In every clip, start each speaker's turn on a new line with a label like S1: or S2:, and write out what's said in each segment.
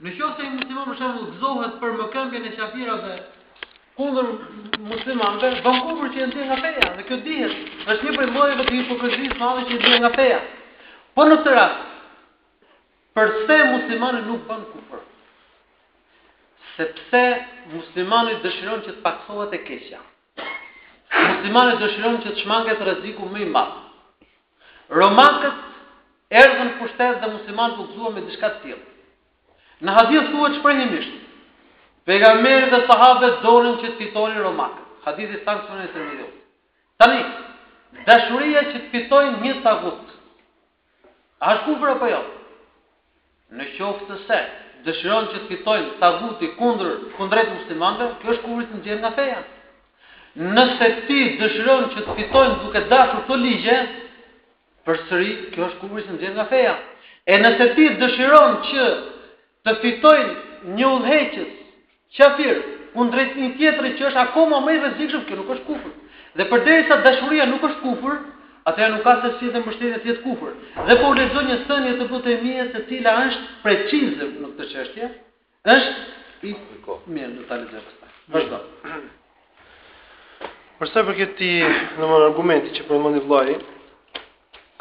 S1: Në qoftë se një musliman për shembull gëzohet për mëkëmbjen e qafirave kundër muslimanëve, bën kufër që e nxjerr nga feja, dhe kjo dihet, është një prej llojeve të hipokrizisë së madhe që e nxjerr nga feja. Po në këtë rast, përse muslimani nuk bën kufër? Sepse muslimani dëshiron që të pakësohet e keqja. Muslimani dëshiron që të shmanget rreziku më i madh. Romakët erdhën në pushtet dhe muslimanët u gëzuan me diçka të tillë. Në hadith thuhet shprehimisht, pejgamberi dhe sahabët donin që të fitonin romakët. Hadithi është në Sunen e Tirmidhiut. Tani, dashuria që të fitojë një tagut. A është kufër apo jo? Në qoftë se dëshiron që të fitojë taguti kundër kundrejt muslimanëve, kjo është kufri që të nxjerr nga feja. Nëse ti dëshiron që të fitojë duke dashur këto ligje, përsëri kjo është kufri që të nxjerr nga feja. E nëse ti dëshiron që të fitojë një udhëheqës Qafir, kundrejt një tjetri që është akoma më i rrezikshëm, kjo nuk është kufër. Dhe përderisa dashuria nuk është kufër, atëherë nuk ka se si dhe mbështetja të jetë kufër. Dhe po u lexoj një thënie të Ibn Tejmijes e cila është precize në këtë çështje, është i mirë, do ta lexoj pastaj. Vazhdo.
S2: Për sa i përket këtij, domethënë argumenti që përmendi vllai,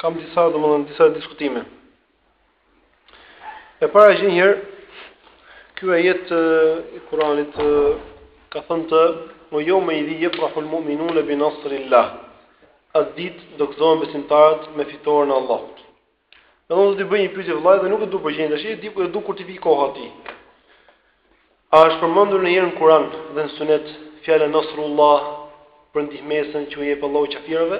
S2: kam disa domethënë disa diskutime. E para gjë njëherë, ky ajet i Kuranit ka thënë "ue jeumeidhin jefrahul mu'minune bi nasrillah". Atë ditë do gëzohen besimtarët me fitorën e Allahut. E do të të bëj një pyetje vllai dhe nuk e du përgjigjen tashi, e du kur t'i vi koha ti. A është përmendur ndonjëherë në Kuran dhe në sunet fjala nasrullah për ndihmesën që u jep Allahu qafirëve?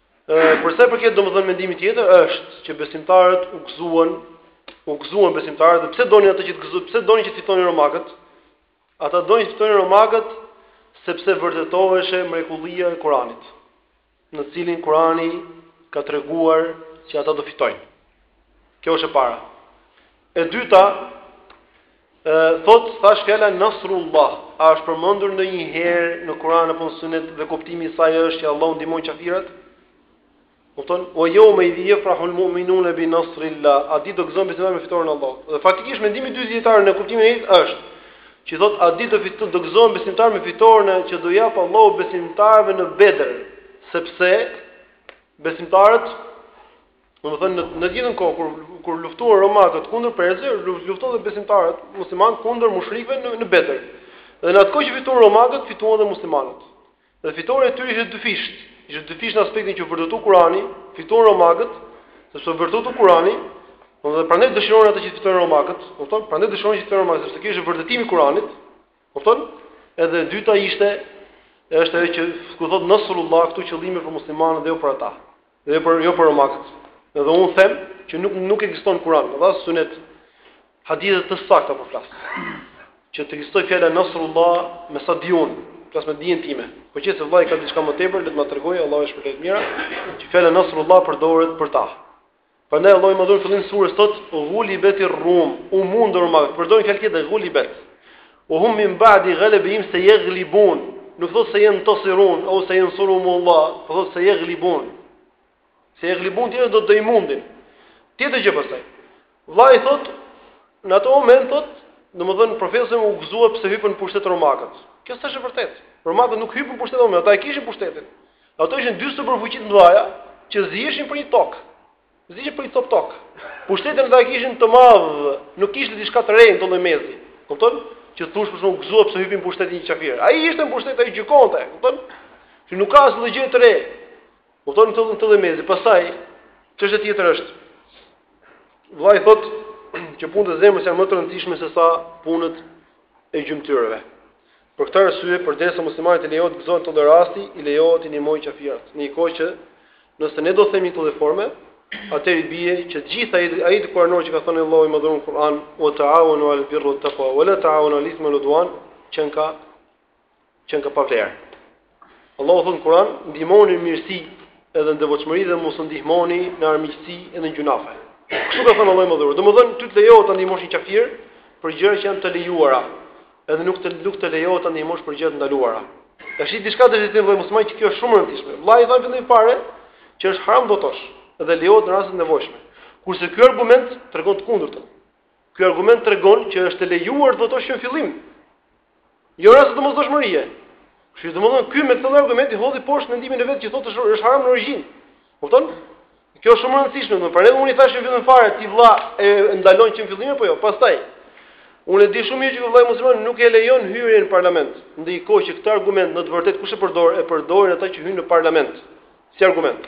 S2: Për sa i përket domethënë mendimit tjetër është që besimtarët u gëzuan, u gëzuan besimtarët, pse donin ata që të gëzohen, pse donin që të fitonin romakët? Ata donin të fitonin romakët sepse vërtetoheshe mrekullia e Kuranit, në të cilin Kurani ka treguar që ata do fitojnë. Kjo është e para. E dyta, Thot, thash fjala Nasrullah, a është përmendur ndonjëherë në Kur'an apo në Sunet dhe kuptimi i saj është që Allahu ndihmon qafirat? Kupton? Ue jeumeidhin jefrahul mu'minune bi nasrillah. Atë ditë do gëzohen besimtarët me fitoren e Allahut. Dhe faktikisht mendimi i dytë i dijetarëve në kuptimin e ajetit është që thot atë ditë do fiton do gëzohen besimtarët me fitoren që do japë Allahu besimtarëve në Bedër, sepse besimtarët Domethënë në në të njëjtën kohë kur kur luftuan romakët kundër persëve, luftuan dhe besimtarët muslimanë kundër mushrikëve në në Bedër. Dhe në atë kohë që fituan romakët, fituan dhe muslimanët. Dhe fitorja e tyre ishte dyfisht. Ishte dyfisht në aspektin që u vërtetu Kurani, fituan romakët, sepse u vërtetu Kurani, domethënë prandaj dëshironin ata që të fitonin romakët, kupton? Prandaj dëshironin që të fitonin romakët, sepse kjo ishte vërtetimi i Kuranit. Kupton? Edhe e dyta ishte është ajo që ku thot Nasrullah këtu qëllimi për muslimanët dhe jo për ata. Dhe jo për jo për romakët. Dhe un them që nuk nuk ekziston në Kur'an, por as sunet. Hadithe të sakta po flas. Që të ekzistojë fjala Nasrullah me sa di un, flas me dijen time. Po qe se vllai ka diçka më tepër, le të ma tregojë, Allahu ia shpërbleftë me të mira, që fjala Nasrullah përdoret për ta. Prandaj Allahu i madhëruar në fillim të surës thot, "Ghulibeti rum" u mundën romakët, përdori fjalë tjetër, "Ghulibet" Wa hum min ba'di ghalabihim sayaghlibun. Nuk thotë sejentesirun ose sejensuruhumullah, po thotë sayaghlibun. Sayaghlibun tjetër do të do i mundin. Tjetër gjë pastaj. Vllai thotë në atë moment thotë, domethënë profeti u gëzua pse hypën në pushtet romakët. Kjo s'është e vërtetë. Romakët nuk hypën në pushtet romakët, ata e kishin pushtetin. Ato ishin dy superfuqi të mëdha që ziheshin për një tokë. Ziheshin për i copë tokë. Pushtetin ata e kishin të madh, nuk kishte diçka të re në këtë lloj mesi. Kupton? Që të thush për shembull u gëzua pse hypi në pushtet një qafir. Ai ishte në pushtet ai gjykonte, kupton? Që nuk ka asnjë gjë të re. Kupton, në këtë lloj mesi. Pastaj çështje tjetër është. Vllai thot që punët e zemrës janë më të rëndësishme se sa punët e gjymtyrëve. Për këtë arsye, përderisa muslimanit i lejohet të gëzohet në këtë lloj rasti, i lejohet t'i ndihmojë qafirat. Në një kohë që nëse ne do themi këtë lloj forme, atëherë i bie që të gjithë ai ajeti kuranor që ka thënë Allahu i madhëruar në Kur'an, "Wa ta'awanu 'alal birri wat-taqwa wa la ta'awanu 'alal ithmi wal-'udwan", qenka qenka pa vlerë. Allahu thot në Kur'an, ndihmoni në mirësi edhe në devotshmëri dhe mos u ndihmoni në armiqësi edhe në gjynahe. Kështu ka thënë Allahu i madhëruar. Domethënë ty të lejohet ta ndihmosh një kafir për gjëra që janë të lejuara, edhe nuk të nuk të lejohet ta ndihmosh për gjëra të ndaluara. Tash i diçka të rëndësishme vëlla musliman që kjo është shumë e rëndësishme. Vllai tha në fillim fare që është haram të votosh dhe lejohet në raste të nevojshme. Kurse ky argument tregon të kundërtën. Ky argument tregon që është e lejuar të votosh në fillim, Jo në rast domosdoshmërie. Kështu domethënë ky me këtë lloj argumenti hodhi poshtë mendimin e vet që thotë është haram në origjinë. Kupton? Kjo është shumë e rëndësishme, prandaj unë i thashë në fillim fare ti vlla e ndalon që në fillim apo jo. Pastaj unë e di shumë mirë që ky vllai musliman nuk e lejon hyrjen në parlament. Ndërkohë që këtë argument në të vërtetë kush e përdor? E përdorin ata që hyjnë në parlament si argument.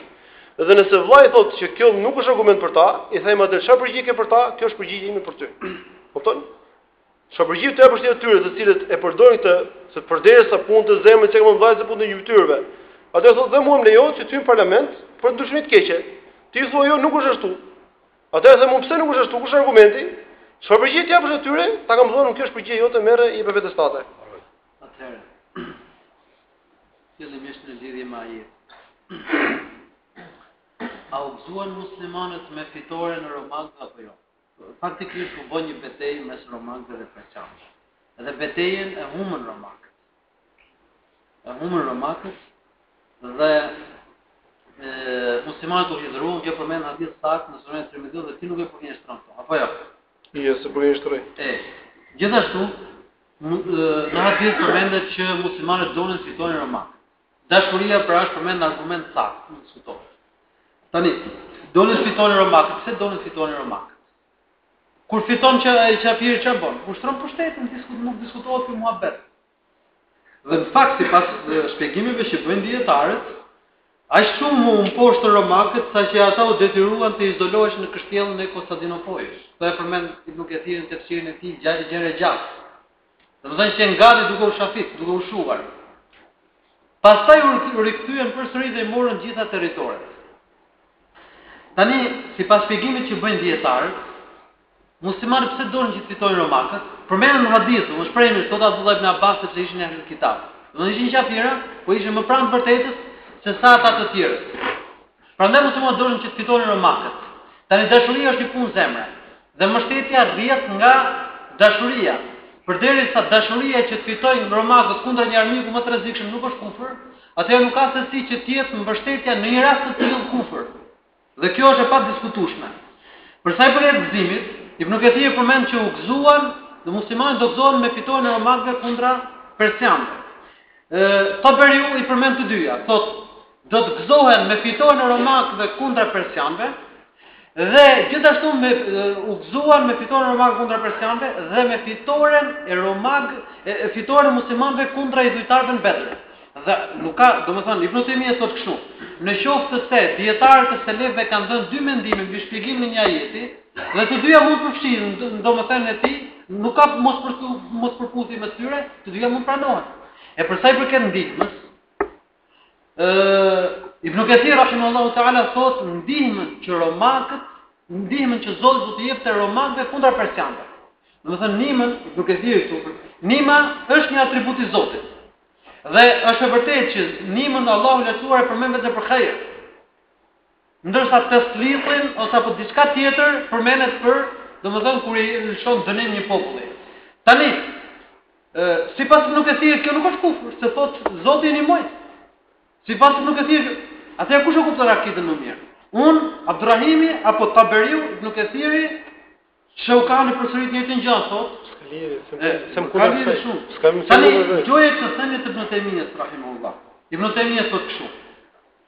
S2: Dhe nëse vllai thotë që kjo nuk është argument për ta, i themi atë çfarë përgjigje ke për ta? Kjo është përgjigja ime për ty. Kupton? Çfarë përgjigje t'u japësh atyre të cilët e përdorin këtë, se përderisa punë të zemrës edhe punë të gjymtyrëve. Atëherë thotë dhe mua më lejohet që të hyj në parlament për ndryshimin e të keqes. Ti thua jo nuk është ashtu. Atëherë mua pse nuk është ashtu, kush është argumenti? Çfarë përgjigje t'i japësh atyre? Ta kam thënë kjo është përgjigje jote merre për vetes tate.
S1: Atëherë. Fillimisht në lidhje me ajetin. A u gëzuan muslimanët me fitoren e romakëve apo jo? Faktikisht u bë një betejë mes romakëve dhe persianëve. Dhe betejën e humbën romakët. E humbën romakët dhe muslimanët u hidhëruan, kjo përmendet në hadith sakt në sunen Tirmidhi dhe ti nuk e përgënjeshtron dot. Apo jo?
S2: Jo, s'e përgënjeshtroj.
S1: E. Gjithashtu, në hadith përmendet që muslimanët donin të fitonin romakët. Dashuria pra është përmend argument sakt, nuk diskutohet. Tani, donin të fitonin romakët, pse donin të fitonin romakët? Kur fiton qafiri çfarë bën? Ushtron pushtetin, diskut nuk diskutohet ky muhabet. Dhe në fakt sipas shpjegimeve që bëjnë dijetarët, aq shumë u mposhtën romakët sa që ata u detyruan të izoloheshin në kështjellën e Kostandinopojës. Kto e përmend Ibn Kathir në tefsirin e tij, gjat gjerë e gjatë. Domethënë qenë gati duke u shafit, duke u shuar. Pastaj u rikthyen përsëri dhe i morën gjitha territoret. Tani, sipas shpjegimit që bëjnë dijetarët, muslimanët pse donin që të fitojnë romakët, përmendet në hadith, dhe në shprehjen, thotë Abdullah ibn Abbas, sepse ishin ehli kitab. Domethënë ishin qafira, po ishin më pranë vërtetës, se sa ata të tjerët. Prandaj muslimanët donin që të fitonin romakët. Tani dashuria është një punë zemre dhe mbështetja rrjedh nga dashuria. Përderisa dashuria që të fitojnë romakët kundra një armiku më të rrezikshëm nuk është kufër, atëherë nuk ka se si që të jetë mbështetja në një rast të tillë kufër. Dhe kjo është e padiskutueshme. Për sa i përket gëzimit, Ibn Kathir përmend që u gëzuan dhe muslimanët do gëzohen me fitoren e romakëve kundra persianëve. Ë, Taberiu i përmend të dyja, thotë do të gëzohen me fitoren e romakëve kundra persianëve dhe gjithashtu me u gëzuan me fitoren e romakëve kundra persianëve dhe me fitoren e romak e fitoren e muslimanëve kundra idhujtarëve në Bedr. Dhe nuk ka, domethënë, Ibn Taymiyyah e thotë kështu. Në qoftë se dietarët e selefëve kanë dhënë dy mendime mbi shpjegimin e një ajeti, dhe të dyja mund të përfshihen, domethënien e tij, nuk ka mospër mospërputhje mes tyre, të dyja mund pranohen. E për sa i përket ndihmës, Ibn Kathir rahimahullahu taala thotë ndihmën që romakët, ndihmën që Zoti do t'ua jepte romakëve kundër persianëve. Domethënë ndihmën Ibn Kathir thotë, ndihma është një atribut i Zotit. Dhe është e vërtetë që ndihmën Allahu i Lartësuar e përmend veten për hajr. Ndërsa Testlithin ose apo diçka tjetër përmenet për, domethënë kur i lëshon dënim një populli. Tani, ë sipas Mukafilit, kjo nuk është kufër, se thot Zoti e nimoj. Sipas Mukafilit, atëherë kush e kupton akidën më mirë? Un Abdurrahimi apo Taberiu nuk e thirri Sheukani përsërit një të gjë thot.
S2: S'ka lidhje, s'em kurrë. Ka lidhje
S1: shumë. S'ka më thënë. Tani, gjoja që thënë Ibn Tejmije, rahimehullah. Ibn Taymiyyah thotë kështu.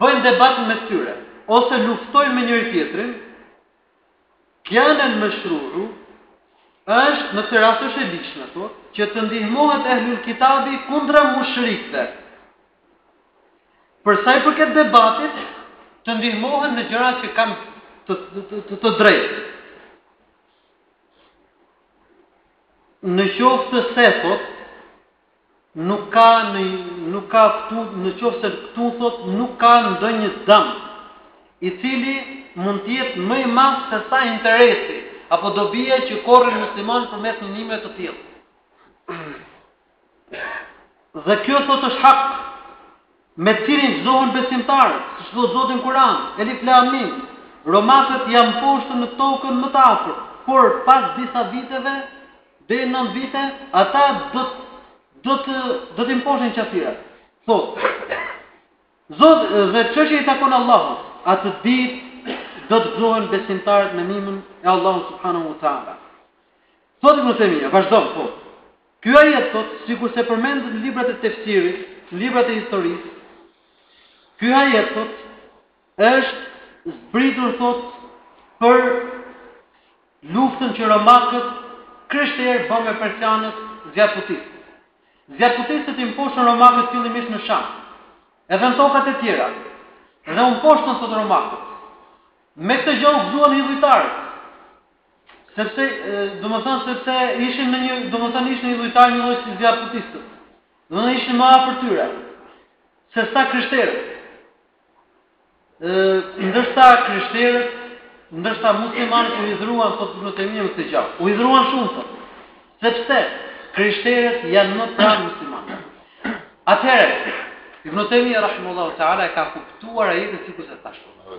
S1: bëjnë debat mes tyre ose luftojnë me njëri tjetrin, kjane meshruan është në këtë rast është e ligjshme, thotë, që të ndihmohet Ehlul Kitabi kundra mushrikëve. Për sa i përket debatit, të ndihmohen në gjëra që kanë të të, të, të, të drejtë. Në qoftë se thotë Nuk ka në nuk ka këtu në qoftë se këtu thot nuk ka ndonjë dëm i cili mund të jetë më i madh se sa interesi apo dobia që korrin musliman përmes një ndihme të tillë. Dhe kjo thot është hak. Me të cilin gëzohen besimtarët, siç thotë Zoti në Kur'an, Elif Lam Mim, Romakët u mposhtën në tokën më të afërt, por pas disa viteve, deri në nëntë vite, ata do të do të do t'i mposhtin qafirat. Thotë Zoti dhe çështja i takon Allahut. Atë ditë do të gëzohen besimtarët me nimën e Allahut subhanahu wa taala. Thotë Ibn Tejmija, vazhdon thotë. Ky ajet thotë, sikurse përmendet në librat e tefsirit, në librat e historisë, ky ajet thotë, është zbritur thotë për luftën që romakët krishterë bënë me persianët zjarrputistë. Zjarrputistët i mposhtën romakët fillimisht në Sham, edhe në tokat e tjera, dhe u mposhtën thotë romakët. Me këtë gjë u gëzuan idhujtarët. Sepse, domethënë, sepse ishin në një, domethënë, ishin idhujtarë një lloj si zjarrputistët. Domethënë ishin më afër tyre se sa krishterët. Ë, ndërsa krishterët, ndërsa muslimanët u hidhruan thotë Ibn Tejmije këtë gjë. U hidhruan shumë thotë. Sepse krishterët janë më pranë muslimanëve. Atëherë, Ibn Taymi rahimullahu taala e
S2: ka kuptuar ajetin sikurse thashë.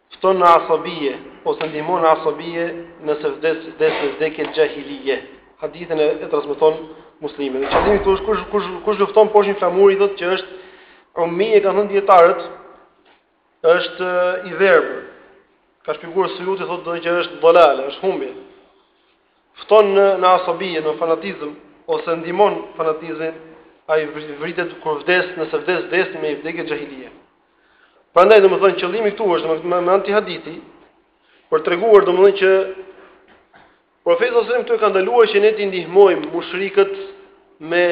S2: Fton në asabije ose ndihmon në asabije nëse vdes vdes me vdekje xhahilije. Hadithin e, e transmeton Muslimi. Në qëllimi këtu është kush kush kush lufton poshtë një flamuri thotë që është umi e kanë thënë dietarët është i verbër. Ka shpjeguar Sujuti thotë do që është dalale, është humbje. Fton në në asabije, në fanatizëm ose ndihmon fanatizmin ai vritet kur vdes, nëse vdes vdes me vdekje xhahilije. Prandaj domethënë qëllimi këtu është domethënë me anë të hadithit për të treguar domethënë që profeti sallallahu alajhi wasallam ka ndaluar që ne të ndihmojmë mushrikët me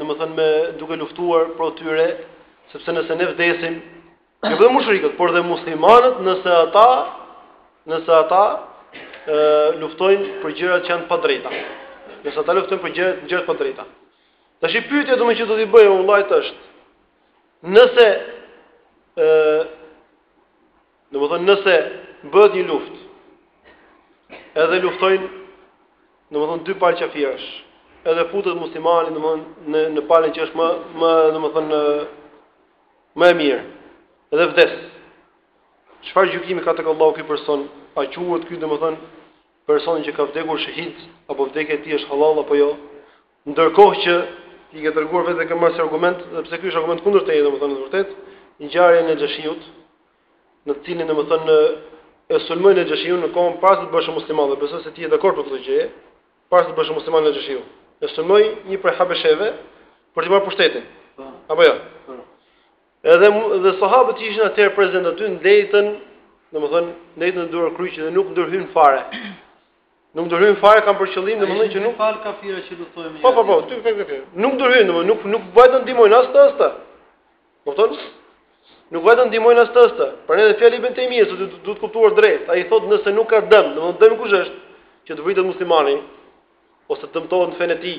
S2: domethënë me duke luftuar pro tyre, sepse nëse ne vdesim, jo vetëm mushrikët, por dhe muslimanët nëse ata nëse ata ë luftojnë për gjëra që janë të padrejta. Nëse ata luftojnë për gjëra gjëra të padrejta. Tashi pyetja domethënë që do t'i bëj vëllait është Nëse ë domethënë nëse bëhet një luftë edhe luftojnë domethënë dy palë qafirësh edhe futet muslimani domethënë në në palën që është më më domethënë më e mirë edhe vdes çfarë gjykimi ka tek Allahu ky person a quhet ky domethënë personi që ka vdekur shehid apo vdekja e tij është halal apo jo Ndërkohë që ti ke treguar vetë dhe e ke marrë si argument, dhe pse ky është argument kundër teje, domethënë në të vërtetë, ngjarjen e Nexhashiut, në të cilin domethënë e sulmoi Nexhashiun në kohën para se të bëhej musliman, dhe besoj se ti je dakord për këtë gjë, para se të bëhej musliman Nexhashiu. E sulmoi një prej habesheve për t'i marrë pushtetin. Po. Apo jo? Po. Edhe dhe sahabët që ishin atëherë prezent aty ndejtën, domethënë ndejtën duarkryq dhe nuk ndërhyn fare. Nuk ndërhynë fare kam për qëllim domethënë që nuk
S1: fal kafira që luftojnë.
S2: Po po po, ty tek tek. Nuk ndërhynë domethënë nuk nuk vajtën të ndihmojnë as këta as ata. Kupton? Nuk vajtën të ndihmojnë as këta as ata. Prandaj edhe fjala e Ibn Tejmijes duhet të kuptuar drejt. Ai thotë nëse nuk ka dëm, domethënë dëm kush është që të vritet muslimani ose të dëmtohet në fenë e tij.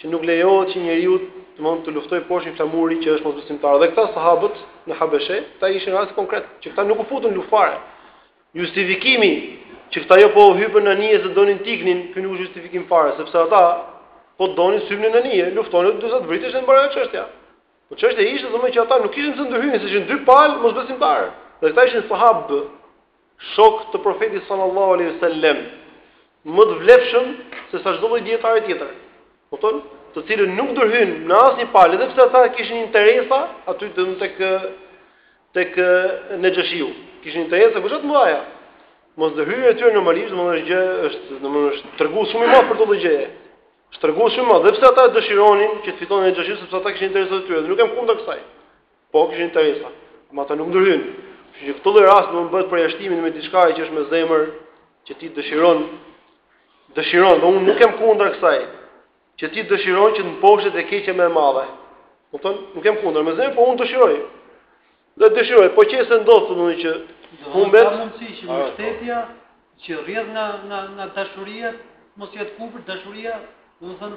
S2: që nuk lejohet që njeriu të mund të luftojë poshtë një flamuri që është mosbesimtar. Dhe këta sahabët në Habeshe, këta ishin rast konkret, që këta nuk u futën në luftë fare. Justifikimi që këta jo po hypën në anije se donin të iknin, ky nuk është justifikim fare, sepse ata po të donin s'hypnin në anije, luftonin derisa të vriteshin para çështja. Po çështja ishte domethënë që ata nuk kishin pse ndërhyjnë, se ishin dy palë mosbesimtar. Dhe këta ishin sahabë. Shokë të Profetit sallallahu alejhi ve sellem, më të vlefshëm se sa çdo lloj dijetari tjetër. Kupton? Të cilët nuk ndërhyn në asnjë palë, edhe pse ata kishin interesa aty të tek tek Nexhashiu. Kishin interesa goxha të mëdha. Mos ndërhyrja e tyre normalisht, domethënë është gjë, është domethënë është tregues shumë i madh për këtë gjë. Është tregues shumë i madh, edhe pse ata dëshironin që të fitonte Nexhashiu sepse ata kishin interesat e tyre, nuk jam kundër kësaj. Po, kishin interesa. Ama ata nuk ndërhyjnë. Kështu që këtë lloj rasti do të bëhet përjashtimi në me diçka që është me zemër, që ti dëshiron dëshiron, dhe unë nuk jam kundër kësaj, që ti dëshiron që të mposhtet e keqja më e madhe. Kupton? Nuk jam kundër, me zemër, po unë dëshiroj. Dhe dëshiroj, po nëse ndodh domethënë që
S1: humbet, ka mundësi që mbështetja që rrjedh nga nga nga dashuria, mos jetë kufër dashuria, domethënë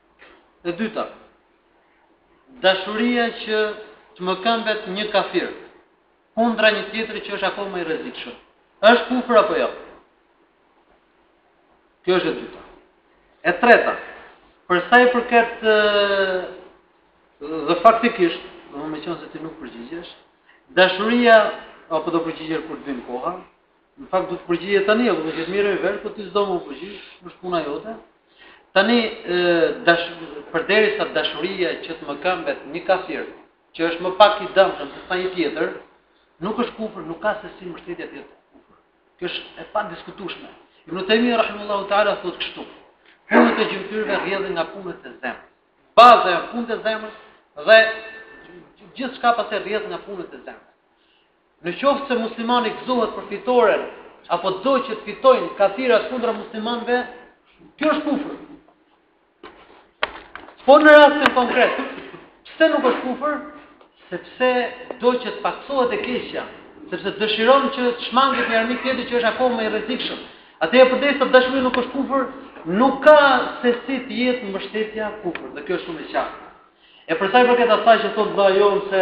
S1: E dyta, dashuria që të mëkëmbet një kafir kundra një tjetri që është akoma më i rrezikshëm. Është kufër apo jo? Kjo është e dyta. E treta, për sa i përket dhe faktikisht, dhe meqenëse ti nuk përgjigjesh, dashuria apo do përgjigjesh kur të vijë koha, Në fakt do të përgjigje tani, do të jetë mirë, po ti s'do me u përgjigj, është puna jote. Tani, përderisa dashuria që të mëkëmbet një kafir, që është më pak i dëmshëm se sa një tjetër, nuk është kufër, nuk ka se si mbështetja të jetë kufër. Kjo është e padiskutueshme. Ibn Tejmije rahimullahu taala thotë kështu: Punët e gjymtyrëve rrjedhin nga punët e zemrës. Baza e punës së zemrës dhe gjithçka pastaj rrjedh nga punët e zemrës. Në qoftë se muslimani gëzohet për fitoren apo do që të fitojnë kafirat kundra muslimanëve, kjo është kufër. Por në rastin konkret, pse nuk është kufër? Sepse do që të pakësohet e keqja, sepse dëshiron që të shmanget një armik tjetër që është akoma më i rrezikshëm. Atëherë përderisa dashuria nuk është kufër, nuk ka se si të jetë mbështetja kufër, dhe kjo është shumë e qartë. E përsa i përket asaj që thotë vëlla jonë se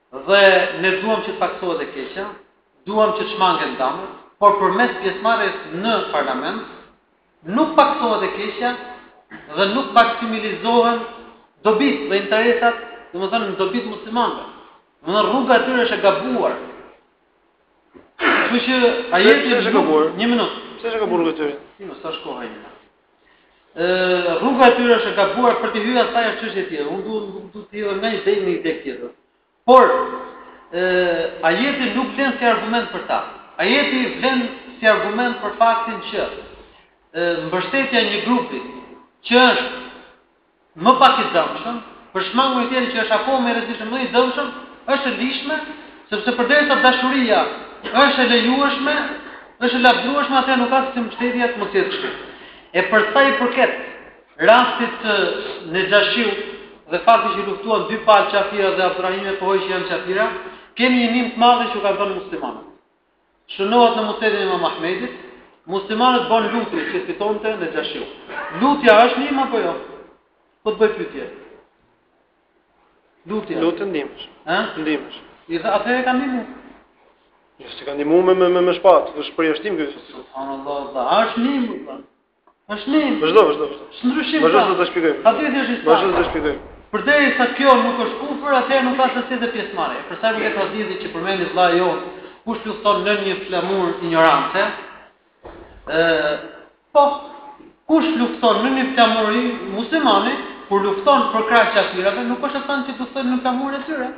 S2: Dhe
S1: ne duam që të pakësohet e keqja, duam që të shmangen dëmet, por përmes pjesëmarrjes në Parlament nuk pakësohet e keqja dhe nuk maksimalizohen dobitë dhe interesat, domethënë në dobi të muslimanëve. Domethënë rruga e tyre është e gabuar. Kështu që
S2: ajeti...
S1: Një minutë.
S2: Pse është e gabuar rruga e
S1: tyre? Ti mos tash kohë ai. rruga e tyre është e gabuar për ty, ajo është çështje tjetër. Unë duhet nuk duhet të hidhem nga një degë në një degë tjetër. Por ë ajeti nuk vlen si argument për ta. Ajeti vlen si argument për faktin që ë mbështetja e një grupi që është Më pak i dëmshëm, për shmangur një tjetër që është akoma më i rrezikshëm, më i dëmshëm, është e ligjshme, sepse përderisa dashuria është e lejueshme, është e lavdërueshme, atëherë nuk ka se si mbështetja të mos jetë kështu. E për sa i përket rastit të Nexhashiut dhe fakti që luftuan dy palë qafira dhe Abdurrahimi e pohoi që janë qafira, kemi një ndihmë të madhe që u kanë dhënë muslimanët. Shënohet në Musnedin e Imam Ahmedit, muslimanët bënë lutje që të fitonte Nexhashiu. Lutja është ndihmë apo jo? Po të bëj pyetje. Lutja.
S2: Lutja ndihmë
S1: është.
S2: Ë?
S1: Ndihmë është. Atëherë e kanë ndihmu.
S2: Jo, s'e kanë ndihmu me me me, me shpatë, është përjashtim ky.
S1: Subhanallah, a është ndihmë? Është një
S2: Vazhdo, vazhdo.
S1: Ndryshim.
S2: Vazhdo
S1: pra.
S2: të shpjegoj.
S1: Hadithi është i saktë.
S2: Vazhdo të shpjegoj.
S1: Përderisa kjo nuk është kufr, atëherë nuk ka sasi të pjesëmarrje. Për sa i përket hadithit që përmendi vëllai jon, kush lufton në një flamur injorance, ë po kush lufton në një flamur i muslimani, kur lufton për krah kafirëve, nuk është e thënë që lufton në flamurin e tyre.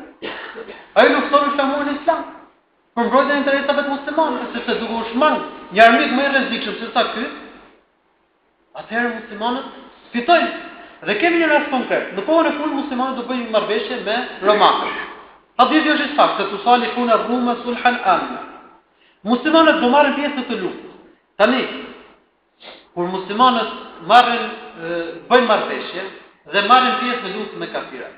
S1: Ai lufton në flamurin e Islamit. Për mbrojtjen e interesave të muslimanëve, sepse duke u shmangë një armik më i rrezikshëm se sa ky, atëherë muslimanët fitojnë. Dhe kemi një rast konkret. Në kohën e fundit muslimanët do bëjnë një marrëveshje me romakët. Hadithi është i saktë, se tusalihun ar-ruma sulhan amina. Muslimanët do marrin pjesë në këtë luftë. Tani, kur muslimanët arrin bëjnë marrëveshje dhe marrin pjesë në luftë me kafirat.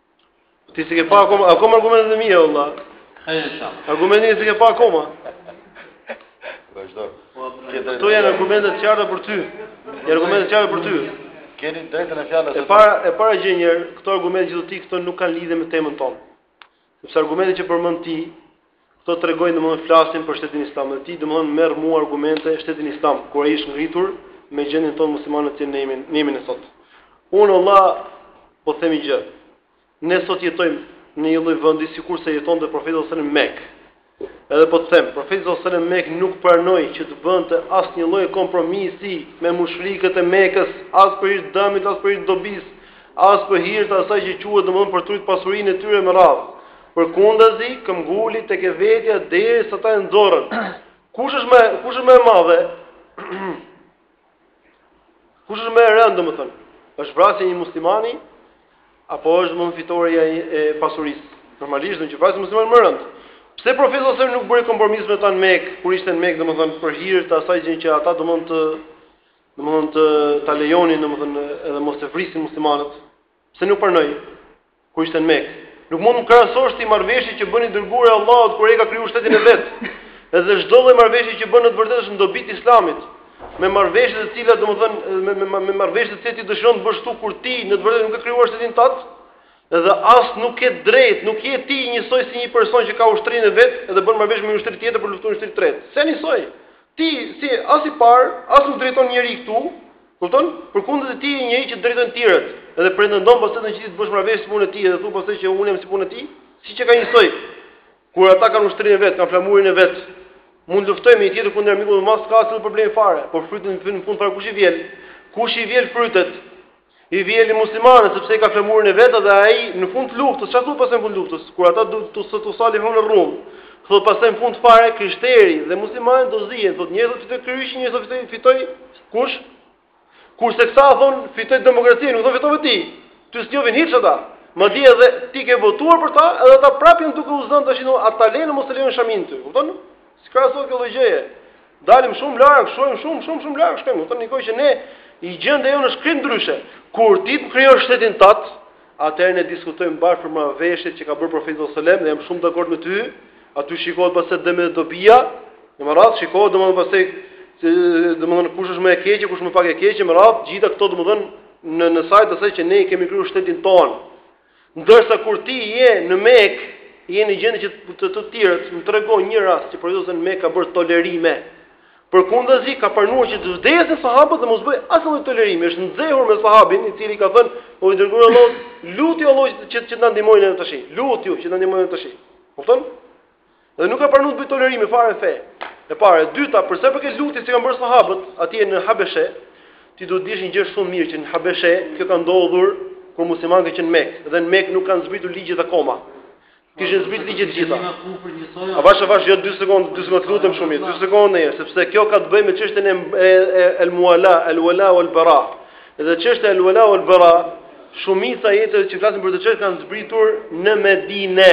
S2: Ti s'ke pa akoma, akoma argumentet e mia valla.
S1: Hajde sa.
S2: Argumentin s'ke pa akoma.
S3: Vazhdo.
S2: Këto janë argumente të qarta për ty. Janë argumente të qarta për ty.
S3: Keni drejtën e fjalës.
S2: E para, e para gjë një herë, këto argumente që do ti këto nuk kanë lidhje me temën tonë. Sepse argumentet që përmend ti Këto tregojnë domthonë flasin për shtetin islam dhe ti domthonë merr mua argumente shtetin islam kur ai është ngritur me gjendjen tonë muslimane të cilën ne jemi ne jemi ne sot. Unë vlla po them një gjë. Ne sot jetojmë në një lloj vendi sikurse jetonte profeti sallallahu alajhi wasallam në Mek. Edhe po të them, profeti sallallahu alajhi wasallam në Mek nuk pranoi që të bënte asnjë lloj kompromisi me mushrikët e Mekës, as për hir të dëmit, as për hir të dobisë, as për hir të asaj që quhet domthonë për t'ru(a)jt pasurinë e tyre me radhë. Përkundazi, këmbguli tek e vetja derisa ata e nxorrën. Kush është më kush është më e madhe? kush është më e rëndë, domethënë? Është vrasja e një muslimani apo është më fitorja e pasurisë? Normalisht, domethënë vrasja e muslimanit më rëndë. Pse profeti sallallahu alajhi wasallam nuk bëri kompromis me ta në Mekë, kur ishte në Mekë, domethënë për hir të asaj që ata domon të domon të ta lejonin domethënë edhe mos të vrisin muslimanët. Pse nuk pranoi? Kur ishte në Mekë, nuk mund të krahasosh ti marrëveshjet që bën i dërguari i Allahut kur ai ka krijuar shtetin e vet. Edhe çdo lloj marrëveshje që bën në të vërtetë është në dobi të Islamit. Me marrëveshje të cilat, domethënë, me, me, me marrëveshje të cilat ti dëshiron të bësh tu, kur ti në të vërtetë nuk ke krijuar shtetin tat, edhe as nuk ke drejt, nuk je ti njësoj si një person që ka ushtrinë e vet dhe bën marrëveshje me ushtri tjetër për të luftuar ushtri të tretë. S'je njësoj. Ti s'je as i parë, as nuk drejton njeri këtu, Kupton? Përkundrazi ti je një njeri që të drejtojnë të tjerët dhe pretendon pastaj të gjithë të bësh marrëveshje si punë e tij dhe thua pastaj që unë jam si punë e tij, s'je njësoj. Kur ata kanë ushtrinë e vet, kanë flamurin e vet, mund të luftojë me një tjetër kundër armikut të madh, s'ka asnjë problem fare, por frytet në fund fare kush i vjel? Kush i vjel frytet? I vjel muslimani sepse ai ka flamurin e vet dhe ai në fund të luftës, çfarë thotë pastaj në fund luftës? Kur ata do të se tusalihun ar-rum, thotë pastaj në fund fare krishteri dhe muslimani do zihen, thotë njëri thotë fitoi kryqi, njëri do të fitojë Kush? Kurse këta thonë fitoi demokracia, nuk thonë fitove ti. Ty s'të njohin hiç ata. Madje edhe ti ke votuar për ta, edhe ata prap janë duke u zënë tash do ata lenë mos të lejon shamin ty. Kupton? Si krahasohet kjo lloj gjëje? Dalim shumë larg, shkojmë shumë, shumë shumë larg shkojmë. Kupton? Në një kohë që ne gjendja jonë është krejt ndryshe. Kur ti të krijosh shtetin tat, Atëherë ne diskutojmë bashkë për marrëveshjet që ka bërë Profeti sallallahu alajhi wasallam dhe jam shumë dakord me ty, aty shikohet pastaj dëmi dhe dobia, me radhë shikohet domethënë pastaj domethënë kush është më e keqe, kush më pak e keqe, me radhë gjitha këto domethënë në në saje të asaj që ne i kemi krijuar shtetin tonë. Ndërsa kur ti je në Mekë, je në gjendje krejt tjetër, më trego një rast që profeti në Mekë ka bërë tolerime. Përkundazi ka pranuar që të vdesin sahabët dhe mos bëjë asnjë lloj tolerimi. Është nxehur me sahabin i cili ka thënë, "O i dërguari i Allahut, lutju Allahut që që të na ndihmojë edhe tash. Lutju që të na ndihmojë tash." Kupton? Dhe nuk ka pranuar të bëjë tolerime fare fare. E para, e dyta, për sa i përket lutjes që kanë bërë sahabët atje në Habeshe, ti duhet të dish një gjë shumë mirë që në Habeshe kjo ka ndodhur kur muslimanët kanë qenë në Mekë dhe në Mekë nuk kanë zbritur ligjet akoma. S'kishin zbrit ligjet
S1: të
S2: gjitha. Avash avash jo 2 sekondë, 2 sekondë të lutem shumë mirë, 2 sekondë e sepse kjo ka të bëjë me çështjen e el muala, el wala wal bara. Dhe çështja el wala wal bara, shumica e ajeteve që flasin për këtë çështje kanë zbritur në Medinë.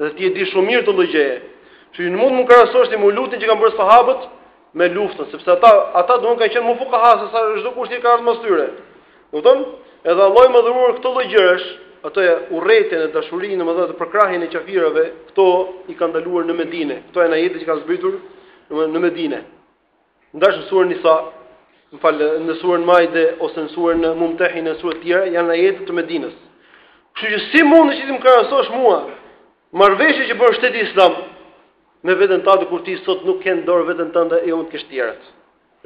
S2: Dhe ti e di shumë mirë këtë lloj gjëje. Ti nuk mund të më krahasosh ti mua lutjen që kanë bërë sahabët, me luftën, sepse ata ata duan kanë qenë më fuqaha se sa çdo kush që ka ardhur mbas tyre. Kupton? Edhe Allahu i madhëruar këto lloj gjërash, ato urrejtjen e dashurinë, domethënë përkrahjen e kafirëve, këto i kanë ndaluar në Medinë. Këto janë ajete që kanë zbritur në Medinë. Ndash në surën Nisa, më fal, në surën Maide ose në surën Mumtehine e sure të tjera janë ajete të Medinës. Kështu që si mund të vish të më krahasosh mua marrëveshjen që bën shteti islam Me veten tënde kur ti sot nuk ke në dorë veten tënde e jo më të kesh të tjerët.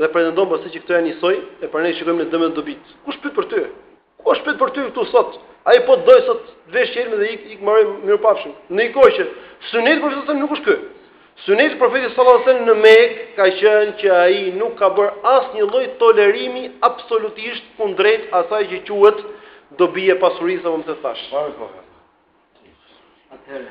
S2: Dhe pretendon pastaj që këto janë njësoj e prandaj shikojmë në dëmet e dobitë. Kush pyet për ty? Kush pyet për ty këtu sot? Ai po të dojë sot të vesh çelsin dhe ik ik mbaroi mirupafshim. Në një kohë që Suneti i Profetit sallallahu alajhi wasallam nuk është ky. Suneti i Profetit sallallahu alajhi wasallam në Mekë ka qenë që ai nuk ka bërë asnjë lloj tolerimi absolutisht kundrejt asaj që quhet dobi e pasurisë apo
S1: me the të thashë. Atëherë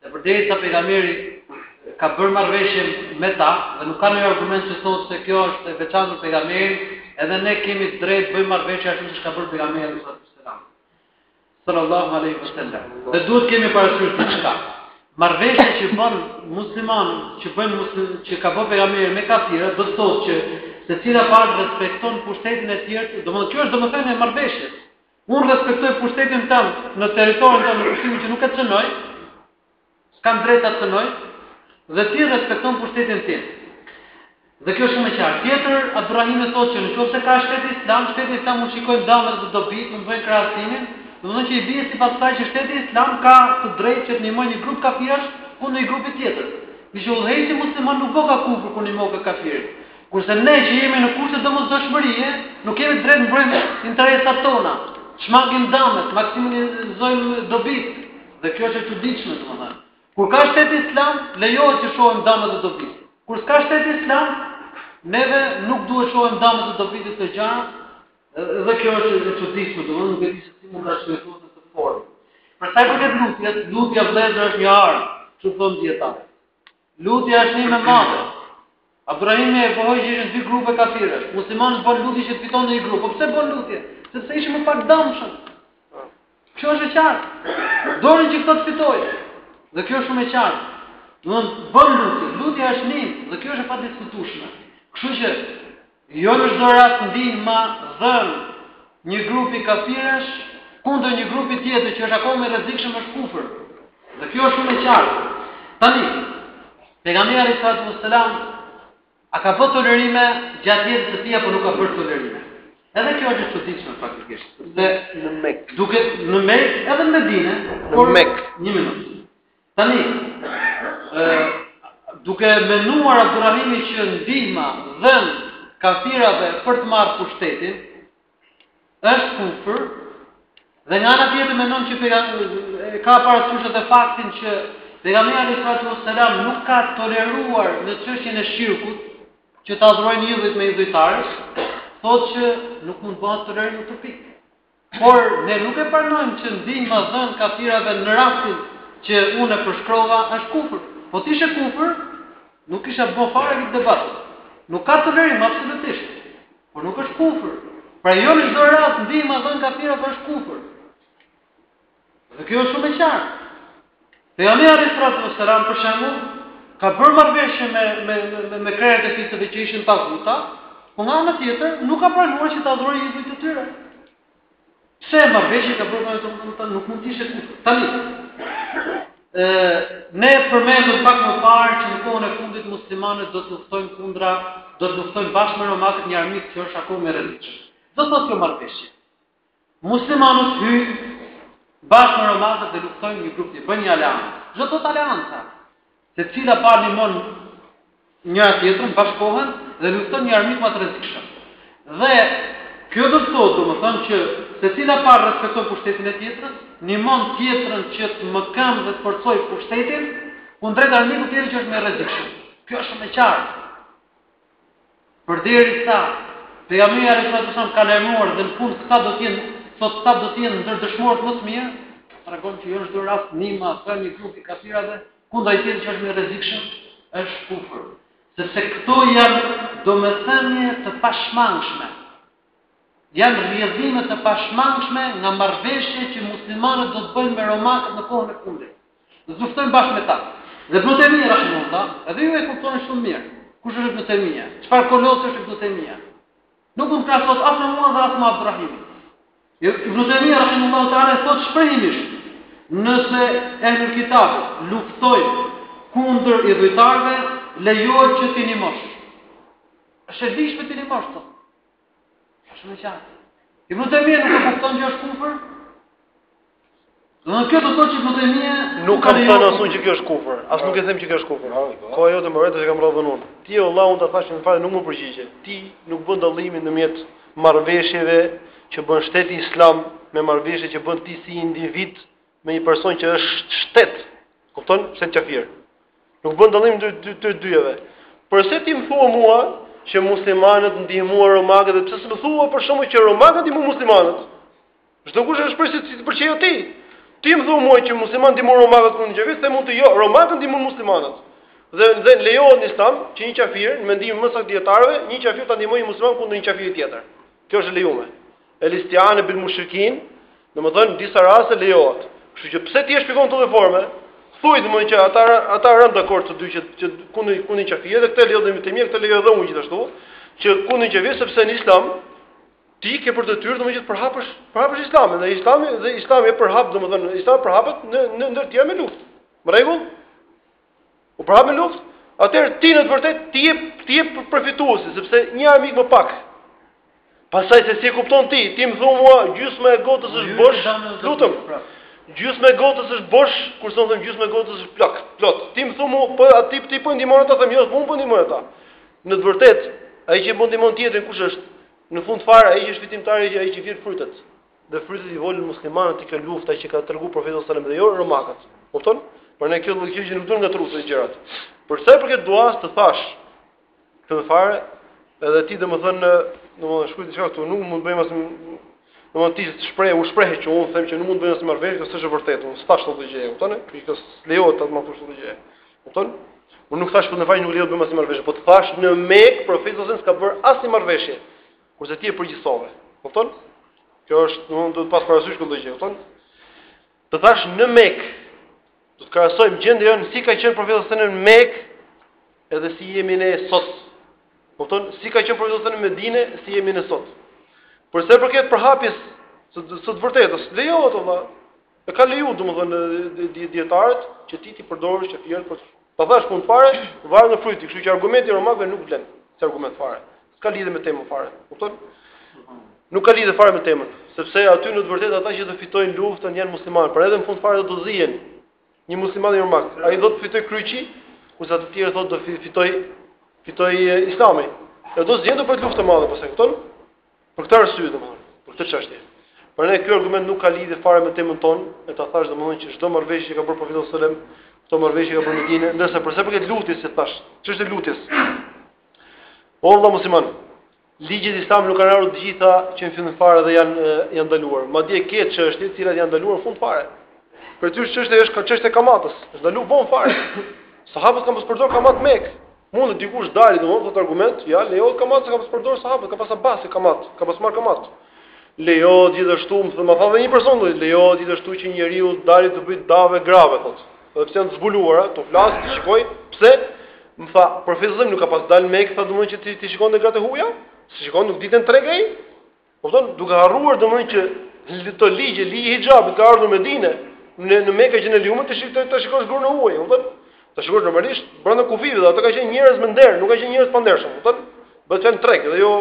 S1: Dhe përderisa Pejgamberi ka bërë marrëveshje me ta dhe nuk ka ndonjë argument që thotë se kjo është e veçantë për Pejgamberin, edhe ne kemi të drejtë të bëjmë marrëveshje ashtu siç ka bërë Pejgamberi sallallahu alaihi wasallam. Dhe duhet kemi parasysh diçka. Marrëveshja që bën muslimani, që bën muslim, që ka bërë pejgamberi me kafira, do të thotë që secila palë respekton kushtet e tjetrës, domethënë kjo është domethënia e marrëveshjes. Unë respektoj pushtetin tënd në territorin tënd, në kuptimin që nuk e cënoj, s'kam drejt ta cënoj, dhe ti respekton pushtetin tim. Dhe kjo është shumë e qartë. Tjetër, Abdurrahimi thotë që në qoftë se ka shteti islam, shteti islam mund shikojë dëmet dhe dobit, mund bëjë krahasimin, domethënë që i bie sipas kësaj që shteti islam ka të drejtë që të ndihmojë një grup kafirash kundër një grupi tjetër. Meqë udhëheqësi musliman nuk bëka kufër kur ndihmoka kafirin. Kurse ne që jemi në kushte domosdoshmërie, nuk kemi të drejtë të mbrojmë interesat tona, të shmangim dëmet, të maksimizojmë dobitë. Dhe kjo është e çuditshme, domethënë. Kur ka shtet islam, lejohet të shohim dëmet e dobitë. Kur s'ka shtet islam, neve nuk duhet të shohim dëmet e dobitë te gjërat. Dhe kjo është e çuditshme, domethënë nuk e di se si mund ta shpjegoj në këtë formë. Për sa i përket lutjes, lutja vëllezër është një armë, siç thonë dijetarët. Lutja është ndihmë e madhe. Abdurrahimi e pohoi që ishin dy grupe kafirësh. Muslimanët bën lutje që të fitonte një grup. Po pse bën lutje? Sepse ishin më pak të dëmshëm. Kjo është e qartë. Donin që këto të fitojnë. Dhe kjo është shumë e qartë. Do të bën lutje. Lutja është ndihmë dhe kjo është e padiskutueshme. Kështu që Jo në çdo rast ndihma dhënë një grupi kafirësh kundër një grupi tjetër që është akoma më i rrezikshëm është kufër. Dhe kjo është shumë e qartë. Tani, pejgamberi alejhi salatu wasselam a ka bërë tolerime gjatë jetës së tij apo nuk ka bërë tolerime? Edhe kjo është e çuditshme faktikisht. Dhe
S2: në Mekë,
S1: duke në Mekë edhe në Medinë,
S2: në Mekë,
S1: një minutë. Tani, duke menuar Abdurrahimi që ndihma dhënë kafirave për të marrë pushtetin, është kufër, dhe nga ana tjetër menon që pega, ka parasysh edhe faktin që Pejgamberi alejhi salatu selam nuk ka toleruar në çështjen e shirkut që të adhurojë idhujt me idhujtarë, thotë që nuk mund të bëhet tolerim në këtë pikë. Por ne nuk e pranojmë që ndihma dhënë kafirave në rastin që unë e përshkrova është kufër. Po të ishte kufër, nuk kisha bë fare këtë debat. Nuk ka tolerim absolutisht. Por nuk është kufër. Pra jo në çdo rast ndihma dhënë kafirave është kufër. Dhe kjo është shumë e qartë. Pejgamberi alayhi salatu vesselam për shembull ka bërë marrëveshje me me me, me krerët e fisëve që ishin taguta, por nga ana tjetër nuk ka pranuar që të adhurojë idhujt e tyre. Pse marrëveshje ka bërë me ato taguta nuk mund të ishte tani. Ë ne përmendëm pak më parë që në kohën e fundit muslimanët do të luftojnë kundra, do të luftojnë bashkë me romakët një armik që është akoma më i rrezikshëm. Do të thotë kjo marrëveshje. Muslimanët hyjnë bashkë me romakët dhe luftojnë një grup, bëjnë një aleancë. Ç'do të thotë aleanca, secila palë ndihmon njëra tjetrën, bashkohen dhe luftojnë një armik më të rrezikshëm. Dhe kjo do të thotë, domethënë që secila palë respekton pushtetin e tjetrës, ndihmon tjetrën që të mëkëmbë dhe të forcojë pushtetin kundrejt armikut tjetër që është më i rrezikshëm. Kjo është shumë e qartë. Përderisa Pejgamberi alaihi salatu wasallam ka lajmëruar dhe në fund këta do të jenë, thotë këta do të jenë ndër dëshmorët më të mirë, tregon që jo çdo rast nima e një grupi kafirave kundrejt tjetrit që është më i rrezikshëm, është kufër. Sepse këto janë domethënie të pashmangshme. Janë rrjedhime të pashmangshme nga marrëveshje që muslimanët do të bëjnë me romakët në kohën e fundit. Dhe të luftojnë bashkë me ta. Dhe Ibn Taymija rahimullah, edhe ju e kuptoni shumë mirë. Kush është Ibn Taymija? Çfarë kolosi është Ibn Taymija? Nuk mund të krahasohet as me mua dhe as me Abdurrahimin. Jo, Ibn Taymija rahimullahu ta'ala thotë shprehimisht, nëse ehlul kitab luftojnë kundër idhujtarëve, lejohet që t'i nimosh. Është e ligjshme t'i nimosh thotë. Është shumë e qartë. Ibn Tejmija nuk e kupton që është kufër? Do të kjo do të thotë që Ibn Tejmija
S2: nuk ka, s'kam thënë as unë që kjo është kufër. As nuk e them që kjo është kufër. Po ajo të më vetë që kam rrëdhën unë. Ti vëlla unë të thashë në fare nuk m'u përgjigje. Ti nuk bën dallimin ndërmjet marrëveshjeve që bën shteti islam me marrëveshje që bën ti si individ me një person që është shtet. Kupton? Shtet kafir. Nuk bën dallim ndër dy dy dyjave. Përse ti më thua mua që muslimanët ndihmuan romakët dhe pse s'më thua për shembull që romakët ndihmuan muslimanët? Çdokush e shpreh si të pëlqejë ti. Ti më thua mua që muslimanët ndihmuan romakët kundër xhevis, unë them jo, romakët ndihmuan muslimanët. Dhe dhe lejohet në Islam që një kafir, në mendimin më të saktë të dijetarëve, një kafir ta ndihmojë muslimanin kundër një kafiri tjetër. Kjo është e lejuar. El istiane bil mushrikin, domethënë në disa raste lejohet. Kështu që pse ti e shpjegon në këtë formë? Thuaj domethënë që ata ata ranë dakord të dy që që kundër kundër qafirit dhe këtë e lejon Ibn Tejmija, këtë e lejoj dhe unë gjithashtu, që kundër qafirit sepse në Islam ti ke për detyrë domethënë që të përhapësh përhapësh Islamin dhe Islami dhe Islami e përhap domethënë Islami përhapet në në ndër të tjera me luftë. Në rregull? U përhap me luftë? Atëherë ti në të vërtetë ti je ti je përfituesi, sepse një armik më pak. Pastaj se si e kupton ti, ti më thua mua gjysma e gotës është bosh, unë them. Pra. Gjysma e gotës është bosh, kurse unë them gjysma e gotës është plak, plot. Ti më thua mua po ti po i ndihmon ata, them jo, po të ndihmojnë ata. Në të vërtetë, ai që po ndihmon tjetrin kush është? Në fund të fare ai që është fitimtari ai që vjel frytet. Dhe frytet i volën muslimanët te kjo lufta që ka tregu profeti sallallahu alajhi wasallam dhe jo romakët. Kupton? Pra ne kjo do të thotë që nuk duhen ngatërruar gjërat. Për sa i përket duas të thash, këtë fare, edhe ti domethënë, domethënë shkruaj diçka këtu, nuk mund të bëjmë asnjë domethënë ti u shpreh, u shpreh që unë them që nuk mund të bëjmë asnjë marrëveshje, kjo s'është e vërtetë, unë s'thash këtë gjë, kupton? Kjo s'lejohet të më thosh këtë gjë. Kupton? Unë nuk thash që në fakt nuk lejohet të bëjmë asnjë marrëveshje, po të thash në Mekë profeti sallallahu alajhi wasallam s'ka bërë asnjë marrëveshje. Kurse ti e përgjithësove. Kupton? Kjo është, domthonë duhet pas parasysh këtë gjë, kupton? Të thash në Mekë do të krahasojmë gjendjen jonë si ka qenë profeti sallallahu alajhi wasallam në Mekë edhe si jemi ne sot. Kupton? Si ka qenë profeti sallallahu alajhi wasallam në Medinë, si jemi ne sot. Për sa i përket përhapjes së së vërtetës, lejohet valla. E kanë lejuar domthonë dietarët që ti t'i përdorësh që fjalë për. Të thash punë fare, varet në fryti, kështu që argumenti i romakëve nuk vlen. S'është argument fare. S'ka lidhje me temën fare. Kupton? Nuk ka lidhje fare me temën, sepse aty në të vërtetë ata që do fitojnë luftën janë muslimanë, por edhe në fund fare do të zihen. Një musliman, një romak, ai do të fitojë kryqi, kurse të tjerë thotë do të fitojë fitojë Islami. Ata do të zihen për luftë të madhe, pse kupton? Për këtë arsye domethënë, për këtë çështje. Por ne ky argument nuk ka lidhje fare me temën tonë, e ta thash domethënë që çdo marrëveshje që ka bërë profeti sallallahu alajhi wasallam, çdo marrëveshje që ka bërë në Medinë, ndërsa për sa i përket lutjes që thash, çështjes lutjes. O vëlla musliman, ligjet islame nuk kanë ardhur të gjitha që në fillim fare dhe janë janë ndaluar. Madje ke çështje të cilat janë ndaluar fund fare. Prej tyre çështja është ka çështja e kamatës, është ndaluar vonë fare. Sahabët kanë përdorur kamatë në Mekë. Mund dikush të dalë domethënë me këtë argument, ja lejo kamatën se kanë përdorur sahabët, ka pasur basi kamat, ka pasur marr kamat. Lejo gjithashtu, më thonë, më thonë një person, lejo gjithashtu që njeriu të dalë të bëjë dave grave thotë. Edhe pse janë të zbuluara, t'u flasë, t'i shikojë, pse? Më tha, profeti nuk ka pas dalë me këta domethënë që ti t'i shikonte gratë e huaja? S'i shikonte kur dilte në treg? Po thon, duke harruar domethënë që këto ligje, ligji i hixhabit, ka ardhur në Medinë, në Mekë ka qenë e lejueme të shikoj të shikosh gruan e huaj, kupton. Të shikosh normalisht brenda kufive, ata kanë qenë njerëz me nder, nuk kanë qenë njerëz të pandershëm, kupton. Bëhet fjalë në treg dhe jo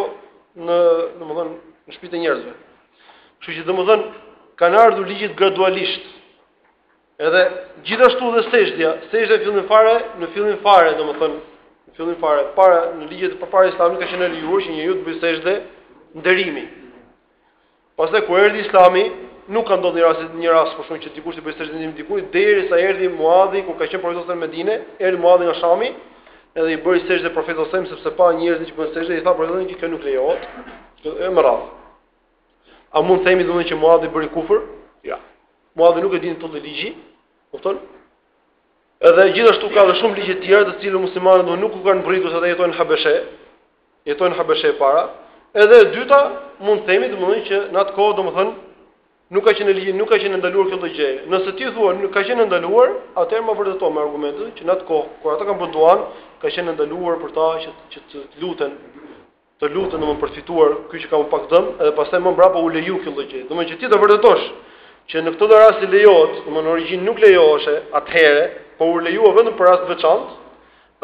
S2: në, domthon, në shtëpitë e njerëzve. Kështu që domthon kanë ardhur ligjet gradualisht. Edhe gjithashtu dhe sexhdja, sexhdja në fillim fare, në fillim fare, domethënë, në fillim fare, para në ligjet e përpara Islamit ka qenë e lejuar që njeriu të bëjë sexhde nderimi. Pastaj kur erdhi Islami, nuk ka ndodhur një rast një rast për shkak që dikush të bëjë sexhde nderimi dikujt, derisa erdhi Muadhi kur ka qenë profeti sallallahu alajhi wasallam në Medinë, erdhi Muadhi nga Shami, edhe i bëri sexhde profetit sallallahu alajhi wasallam sepse pa njerëz që bënin sexhde, i tha profeti që kjo nuk lejohet. Është Muadh. A mund të themi domethënë që Muadhi bëri kufër? Ja. Muadhi nuk e dinte ligjin, kupton? Edhe gjithashtu ka dhe shumë ligje të tjera të cilën muslimanët nuk u kanë mbritur se ata jetojnë Habeshe, jetojnë Habeshe para. Edhe e dyta, mund të themi domethënë që në atë kohë domethënë nuk ka qenë ligj, nuk ka qenë ndaluar kjo gjë. Nëse ti thua ka qenë ndaluar, atëherë ma vërteto me argument që në atë kohë kur ata kanë bërë duan, ka qenë ndaluar për ta që që të luten Të luten domon për fituar, ky që ka më pak dëm, edhe pastaj më mbrapa u leju kjo lloj gjë. Domon që ti të vërtetosh që në këtë rast i lejohet, domon në origjinë nuk lejoheshe atëherë, por u lejua vetëm për rast të veçantë,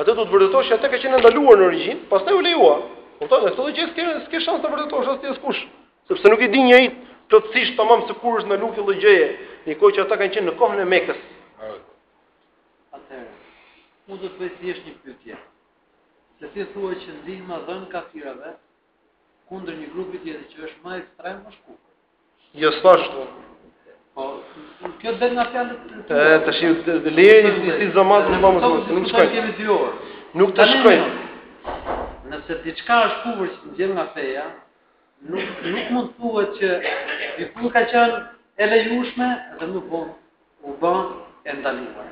S2: atë do të vërtetosh që ajo ka qenë ndaluar në origjinë, pastaj u lejua. Kupton? Në këtë gjë s'ke s'ke shans të vërtetosh as ti as kush, sepse nuk e di njeri plotësisht tamam se kur është ndaluar kjo lloj gjëje, ngaqë ata kanë qenë në kohën e Mekës.
S1: Atëherë, unë do të bëj thjesht një pyetje. Se ti thue që ndihma dhënë kafirëve kundër një grupi tjetër që është më ekstrem është kufër.
S2: Jo s'thashë ashtu.
S1: Po, kjo del nga fjalët e tua.
S2: Ë tash të lejeni ti si zaman të bëmë
S1: zonë,
S2: nuk
S1: shkoj. Kemi 2 orë.
S2: Nuk të shkoj.
S1: Nëse diçka është kufër që nxjerr nga feja, nuk nuk mund të thuhet që diku ka qenë e lejushme dhe më vonë u bë e ndaluar.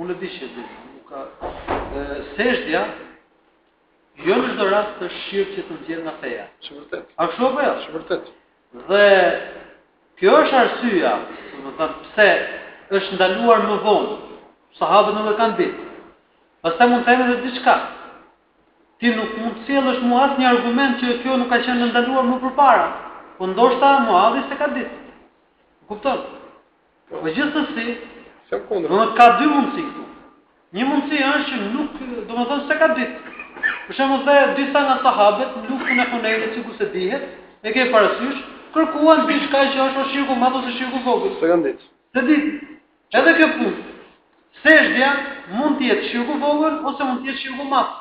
S1: Unë e di që e di, nuk ka... Sexhdja, jo në çdo rast është shirk që të nxjerr nga feja.
S2: Është e vërtetë.
S1: A kështu apo jo?
S2: Është e vërtetë.
S1: Dhe kjo është arsyeja, domethënë pse është ndaluar më vonë. Sahabët nuk e kanë ditë. Pastaj mund të themi edhe diçka. Ti nuk mund të sjellësh mua asnjë argument që kjo nuk ka qenë ndaluar më përpara. Po ndoshta Muadhi s'e ka ditë. Kupton? Po gjithsesi, domethënë ka dy mundësi këtu. Një mundësi është që nuk, domethënë, s'e ka ditë. Për shembull dhe disa nga sahabët, në luftën e Hunejnit, sikurse dihet, e ke parasysh, kërkuan diçka që është o shirk i madh ose shirk i vogël.
S2: S'e kanë ditë.
S1: S'e ditën. Edhe kjo punë. Sexhdja mund të jetë shirk i vogël, ose mund të jetë shirk i madh.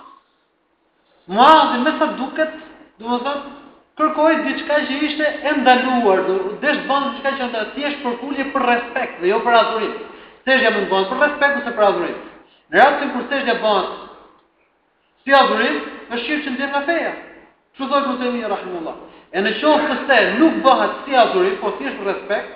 S1: Muadhi me sa duket, domethënë kërkoi diçka që ishte e ndaluar, desh të bënte diçka thjesht përkulje për respekt dhe jo për adhurim. Sexhdja mund të bëhet për respekt ose për adhurim. Në rastin kur sexhdja bëhet si adhurim, është shirk që nxjerr nga feja. Kështu thotë Ibn Tejmija rahimehullah. E në qoftë se nuk bëhet si adhurim, por thjesht për respekt,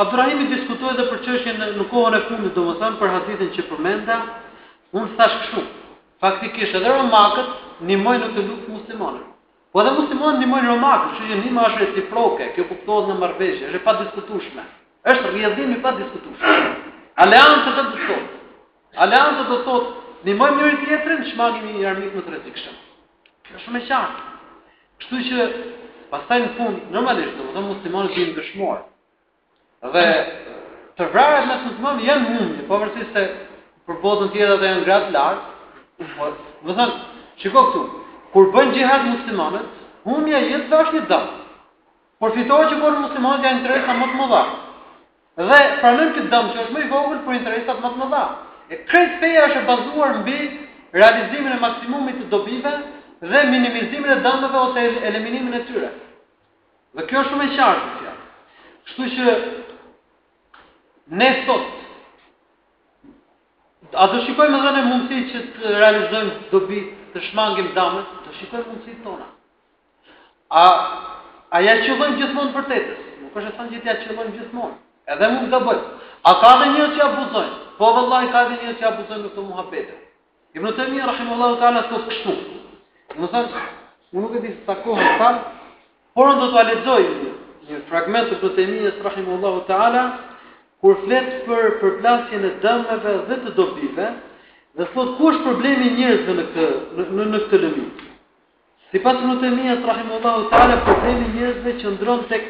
S1: Abdurrahimi diskutoi dhe për çështjen në në kohën e fundit, domethënë për hadithin që përmenda, unë thashë kështu, faktikisht edhe romakët ndihmojnë në këtë luftë muslimanët. Po edhe muslimanët ndihmojnë romakët, kështu që ndihma është reciproke, kjo kuptohet nga marrëveshja, është e padiskutueshme. Është rrjedhim i padiskutueshëm. Aleanca çfarë do të thotë? Aleanca do të thotë ndihmojmë njëri tjetrin, shmangim një armik më të rrezikshëm. Është shumë e qartë. Kështu që pastaj në fund normalisht domethënë muslimanët bien dëshmorë. Dhe të vrarët në muslimanë janë humbje, pavarësisht se për botën tjetër ata janë gradë lart. Po, domethënë, shiko këtu, kur bëjnë xhihad muslimanët, humbja e jetës është një dëm. Por fitohet që kur muslimanët janë interesa më të mëdha. Dhe pranojmë këtë dëm që është më i vogël për interesat më të mëdha. E krejt feja është e bazuar mbi realizimin e maksimumit të dobive dhe minimizimin e dëmeve ose eliminimin e tyre. Dhe kjo është shumë e qartë kjo. Kështu që ne sot a do shikojmë edhe ne mundësi që të realizojmë dobi të shmangim dëmet, do shikojmë mundësitë tona. A a ia qëllojmë gjithmonë të vërtetës? Nuk është e thënë që t'ia qëllojmë gjithmonë. Edhe mund të gabojmë. A ka dhe njerëz që abuzojnë? Po vëlla, ka dhe njerëz që abuzojnë në këto muhabete. Ibn Tejmija rahimahullahu taala thotë kështu. Domethënë, unë nuk e di sa kohë kemi, por unë do t'jua lexoj një fragment të Ibn Tejmijes rahimahullahu taala kur flet për përplasjen e dëmeve dhe të dobive, dhe thotë ku është problemi i njerëzve në këtë në, në këtë lëmi. Sipas Ibn Tejmijes rahimahullahu ta'ala problemi i njerëzve qëndron tek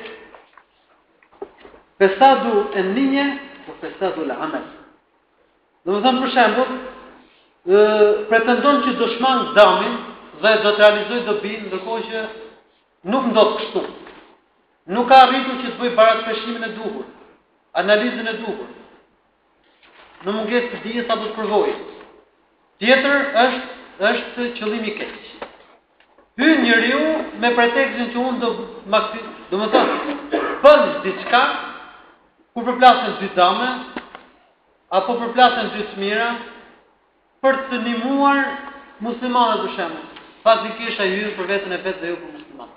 S1: fesadu en-nijje apo fesadul amel. Domethënë për shembull, ë pretendon që do shmang damin dhe do të realizojë dobi, ndërkohë që nuk ndodh kështu. Nuk ka arritur që të bëjë barazpeshimin e duhur, analizën e duhur. në mungesë të dijes apo të përvojës. Tjetra është është qëllimi i keq. Hyn njeriu me pretekstin që unë do maksi, domethënë, bën diçka ku përplasen dy dame apo përplasen dy të mira për të ndihmuar muslimanët për shembull. Faktikisht ai hyn për veten e vet dhe jo për muslimanët.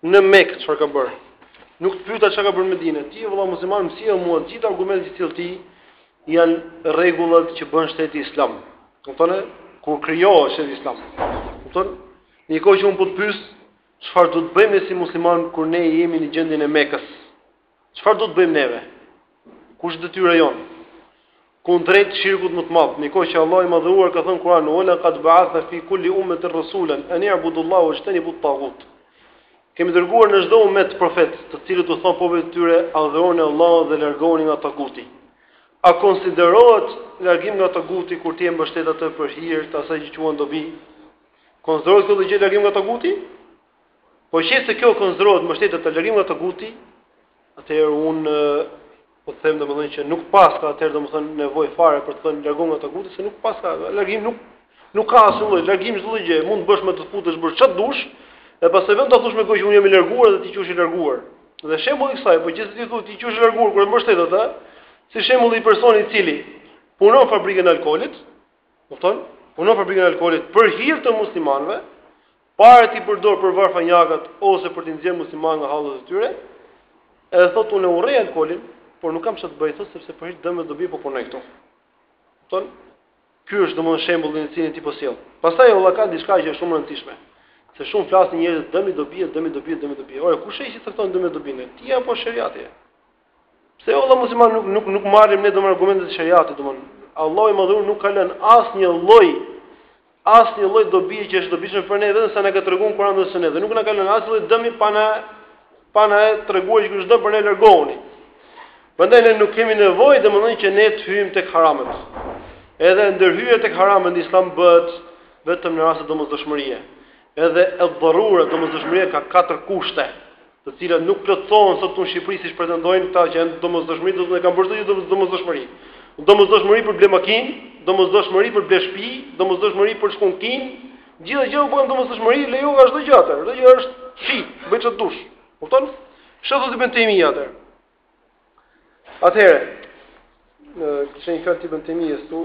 S2: Në Mekë çfarë ka bërë? Nuk të pyeta çka ka bërë në Medinë. Ti vëlla musliman m'i sill mua të gjithë argumentet që sjell ti janë rregullat që bën shteti islam. Kupton? Kur krijohet shteti islam. Kupton? Ndërkohë që unë po të pyes çfarë duhet të bëjmë si muslimanë kur ne jemi në gjendjen e Mekës. Çfarë duhet të bëjmë neve? Kush është detyra jonë? Kundrejt shirkut më të madh, ndërkohë që Allahu i madhëruar ka thënë në Kur'an, "Wala qad ba'athna fi kulli ummatin rasulan an i'budu Allaha wajtanibu at-taghut." Kemi dërguar në çdo umet profet, të cilët u thonë popujve të tyre, "Adhuroni Allahun dhe largohuni nga taguti." A konsiderohet largim nga taguti kur ti e mbështet atë për hir të asaj që e quan dobi? Konsiderohet kjo gjë largim nga taguti? Po qe se kjo konsiderohet mbështetja të largim nga Taguti, atëherë un po them domethënë që nuk paska atëherë domethënë nevojë fare për të thënë largon nga Taguti se nuk paska largim nuk nuk ka asnjë lloj largim çdo gjë, mund të bësh me të futesh të bësh çfarë dush, dhe pastaj vetëm ta thosh me gojë që un jam i larguar dhe ti qesh i larguar. Dhe shembulli i kësaj, po gjithsesi ti thua ti qesh i larguar kur e mbështet atë, si shembulli i personit i cili punon fabrikën e alkoolit, kupton? Punon fabrikën e alkoolit për hir të muslimanëve, Parat i përdor për varfanjakët ose për të nxjerrë musliman nga hallet e tyre. Edhe thotë unë urrej alkoolin, por nuk kam çfarë të bëj thotë sepse për hir dëmi dobi po punoj këtu. Kupton? Ky është domethënë shembulli të cilin ti po sjell. Pastaj vallahi ka diçka që është shumë e rëndësishme. Se shumë flasin njerëzit dëmi dobi, dëmi dobi, dëmi dobi. Ore kush e që cakton dëmi dobi? Ti apo sheriati? Pse o Allah musliman nuk nuk nuk marrim ne domethënë argumentet e sheriatit domethënë. Allahu i Madhëruar nuk ka lënë asnjë lloj asnjë lloj dobi që është dobishme për ne vetëm se na ka treguar Kurani dhe Suneti. Nuk na ka lënë asnjë lloj dëmi pa na pa na treguar që ky është dëm për ne largohuni. Prandaj ne nuk kemi nevojë domethënë që ne të hyjmë tek haramet. Edhe ndërhyrja tek haramet në Islam bëhet vetëm në raste domosdoshmërie. Edhe edh-darura domosdoshmëria ka katër kushte. të cilat nuk plotësohen sot këtu në Shqipëri siç pretendojnë këta që janë domosdoshmëri, do të thonë kanë bërë çdo gjë domosdoshmëri. Domosdoshmëri për ble makinë, domosdoshmëri për ble shtëpi, domosdoshmëri për shku n'Kinë, gjithë gjë u bë ka domosdoshmëri, lejohet çdo gjë atëherë. Çdo gjë është fri, bëj çfarë dush. Kupton? Çfarë thotë Ibn Tejmije atëherë? Atëherë, ne kishim një fjalë të Ibn Tejmijes këtu.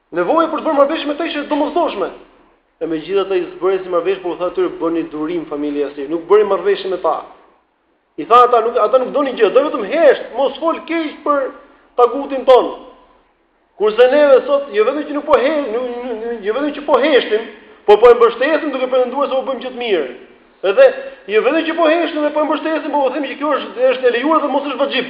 S2: Nevoja për të bërë marrëveshje me ta ishte e domosdoshme. E megjithatë ai s'bëri asi marrëveshje, por u tha atyre bëni durim familja Jasir, nuk bëri marrëveshje me ta. I tha ata nuk ata nuk donin gjë, po vetëm hesht, mos fol keq për tagutin ton. Kurse neve sot jo vetëm që nuk po he, jo vetëm që po heshtim, por po e mbështesim duke pretenduar se po bëjmë gjë të mirë. Edhe jo vetëm që po heshtim dhe po e mbështesim, por po themi që kjo është është e lejuar dhe mos është vaxhib.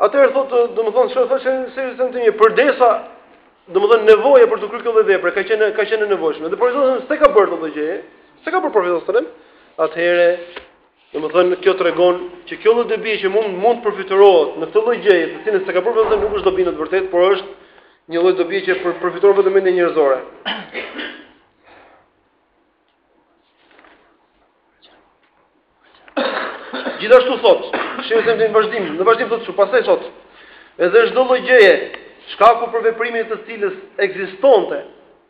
S2: Atëherë thotë, domethënë çfarë thotë Ibn Tejmije përderisa domethënë nevoja për të kryer këtë vepër ka qenë ka qenë e nevojshme. Dhe profeti s'e ka bërë këtë gjë. S'e ka bërë profeti. Atëherë domethënë kjo tregon që kjo lloj dobi që mund mund të përfytyrohet në këtë lloj gjëje, të cilën s'e ka bërë profeti nuk është dobi në të vërtetë, por është një lloj dobi që përfytyron vetëm mendja njerëzore. Gjithashtu thot, shehu se në vazhdim, në vazhdim thot ky pastaj thot, edhe çdo lloj gjëje, shkaku për veprimin e të cilës ekzistonte,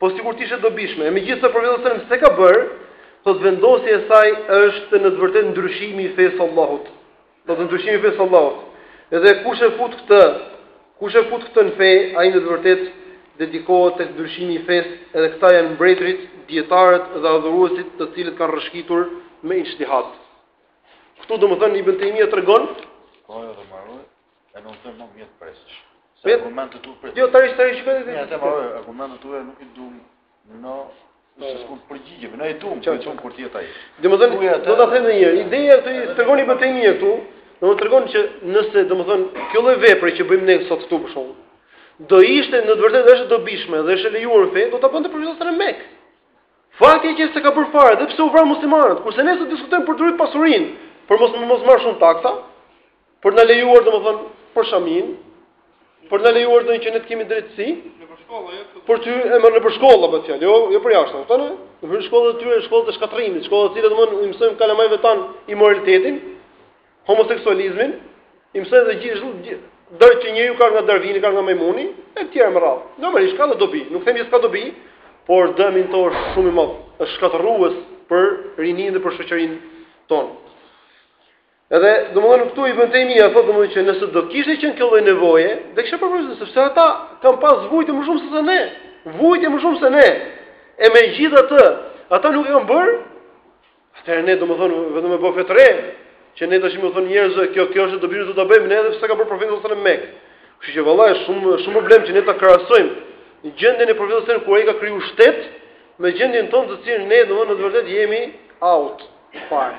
S2: po sikur të ishte dobishme, e megjithatë profeti s'e ka bër, thot vendosja e saj është në të vërtetë ndryshimi i fesë së Allahut. Dhe te ndryshimi i fesë Allahut. Dhe kush e fut këtë, kush e fut këtë në fe, ai në të vërtetë dedikohet tek ndryshimi i fesë dhe këta janë mbretërit, dijetarët dhe adhuruesit të cilët kanë rrëshqitur me ixhtihad. Këtu domethënë Ibn Taymija tregon
S3: kohë dhe marrë, e nuk të më vjen të presësh.
S2: Se
S3: argumentet u prit.
S2: Jo, tani tani shikoni
S3: ti.
S2: Ja,
S3: të marrë, argumentet u nuk i duam Në Po. Së shkut përgjigjemi, ne e dumë, që e dumë kur tjetë aje.
S2: Domethënë, do ta them edhe një herë, ideja të tregoni për të një këtu, domethënë tregon që nëse, domethënë, kjo lloj vepre që bëjmë ne sot këtu për shumë, do ishte në të vërtet dhe është e dobishme dhe është e lejuar në fe, do ta bënte profeti në Mekë. Fakti që s'e ka bërë fare, edhe pse u vranë muslimanët, kurse ne sot diskutojmë për të rritë pasurinë, për mos, mos marrë shumë taksa, Për na lejuar domethën për shamin, për na lejuar domethën që ne të kemi drejtësi. Nëpër shkolla, jo. Për ty e më nëpër shkolla bëhet fjalë, jo, jo për jashtë, kupton? Nëpër shkolla të tyre, shkolla të shkatërrimit, shkolla të cilat domethën i mësojnë kalamajve tanë imoralitetin, homoseksualizmin, i mësojnë dhe gjithë çdo dorë që njeriu ka nga Darwini, ka nga Majmuni, e tjerë me radhë. Normalisht ka dhe dobi, nuk them që s'ka dobi, por dëmi i tij është shumë i madh, është shkatërrues për rininë dhe për shoqërinë tonë. Edhe, domethënë këtu Ibn Taymija thotë domethënë që nëse do kishte qenë kjo lloj nevoje, do kishte përpjekur sepse ata kanë pas vujtë më shumë se sa ne. Vujtë më shumë se ne. E megjithatë, ata nuk e kanë bërë. Atëherë ne domethënë vetëm e bëu fetre që ne tashi u themi njerëzve kjo kjo është dobi do ta bëjmë ne edhe pse s'e ka bërë profeti sallallahu alajhi wasallam në Mekë. Kështu që vallahi është shumë shumë problem që ne ta krahasojmë gjendjen e profetit sallallahu alajhi wasallam kur ai ka kriju shtet me gjendjen tonë të cilën ne domethënë në të vërtetë jemi out. Fare.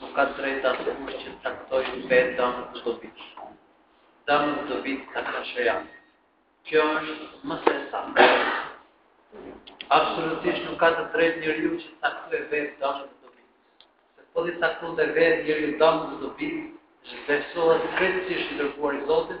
S3: Nuk
S2: ka të
S3: drejtë
S2: askush që të
S1: caktojë vetë dëmet dhe dobitë. Dëmet dhe dobitë i cakton shëja. Kjo është më se e saktë. Absolutisht nuk ka të drejtë njeriu që të caktojë vetë dëmet dhe dobitë. Se po t'i caktonte vetë njeriu dëmet dhe dobitë, që të besohet krejtësisht i dërguar i Zotit,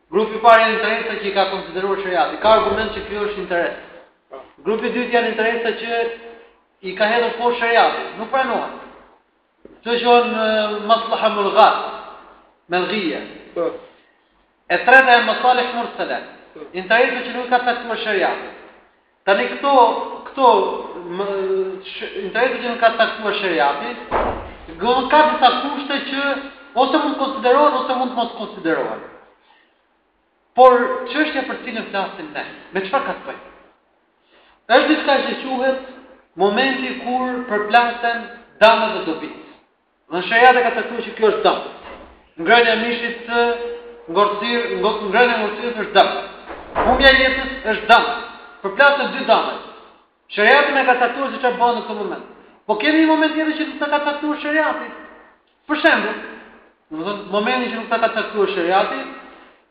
S1: Grupi i parë janë interesat që i ka konsideruar sheriati. Ka argument që ky është interes. Grupi i dytë janë interesat që i ka hedhur poshtë sheriati. Nuk pranohen. Këto quhen, maslaha mulgha, melghia.
S2: Po.
S1: E treta janë masalih mursala. Po. Interesat që nuk i ka caktuar sheriati. Tani këto këto më, sh, interesa që nuk i ka caktuar sheriati, gëllë ka disa kushte që ose mund të konsiderohen ose mund të mos konsiderohen. Por çështja për të cilën flasim ne, me çfarë ka të bëjë? Është diçka që quhet momenti kur përplasen dëmet dhe dobitë. Dhe sheriati e ka caktuar që kjo është dëm. Ngrënia e mishit të ngordhur, ngrënia e ngordhësirës është dëm. Humbja e jetës është dëm. Përplasen dy dëme. Sheriati e ka caktuar se çfarë bën në këtë moment. Po kemi një moment tjetër që nuk e ka caktuar sheriati. Për shembull, domethënë momentin që nuk e ka caktuar sheriati,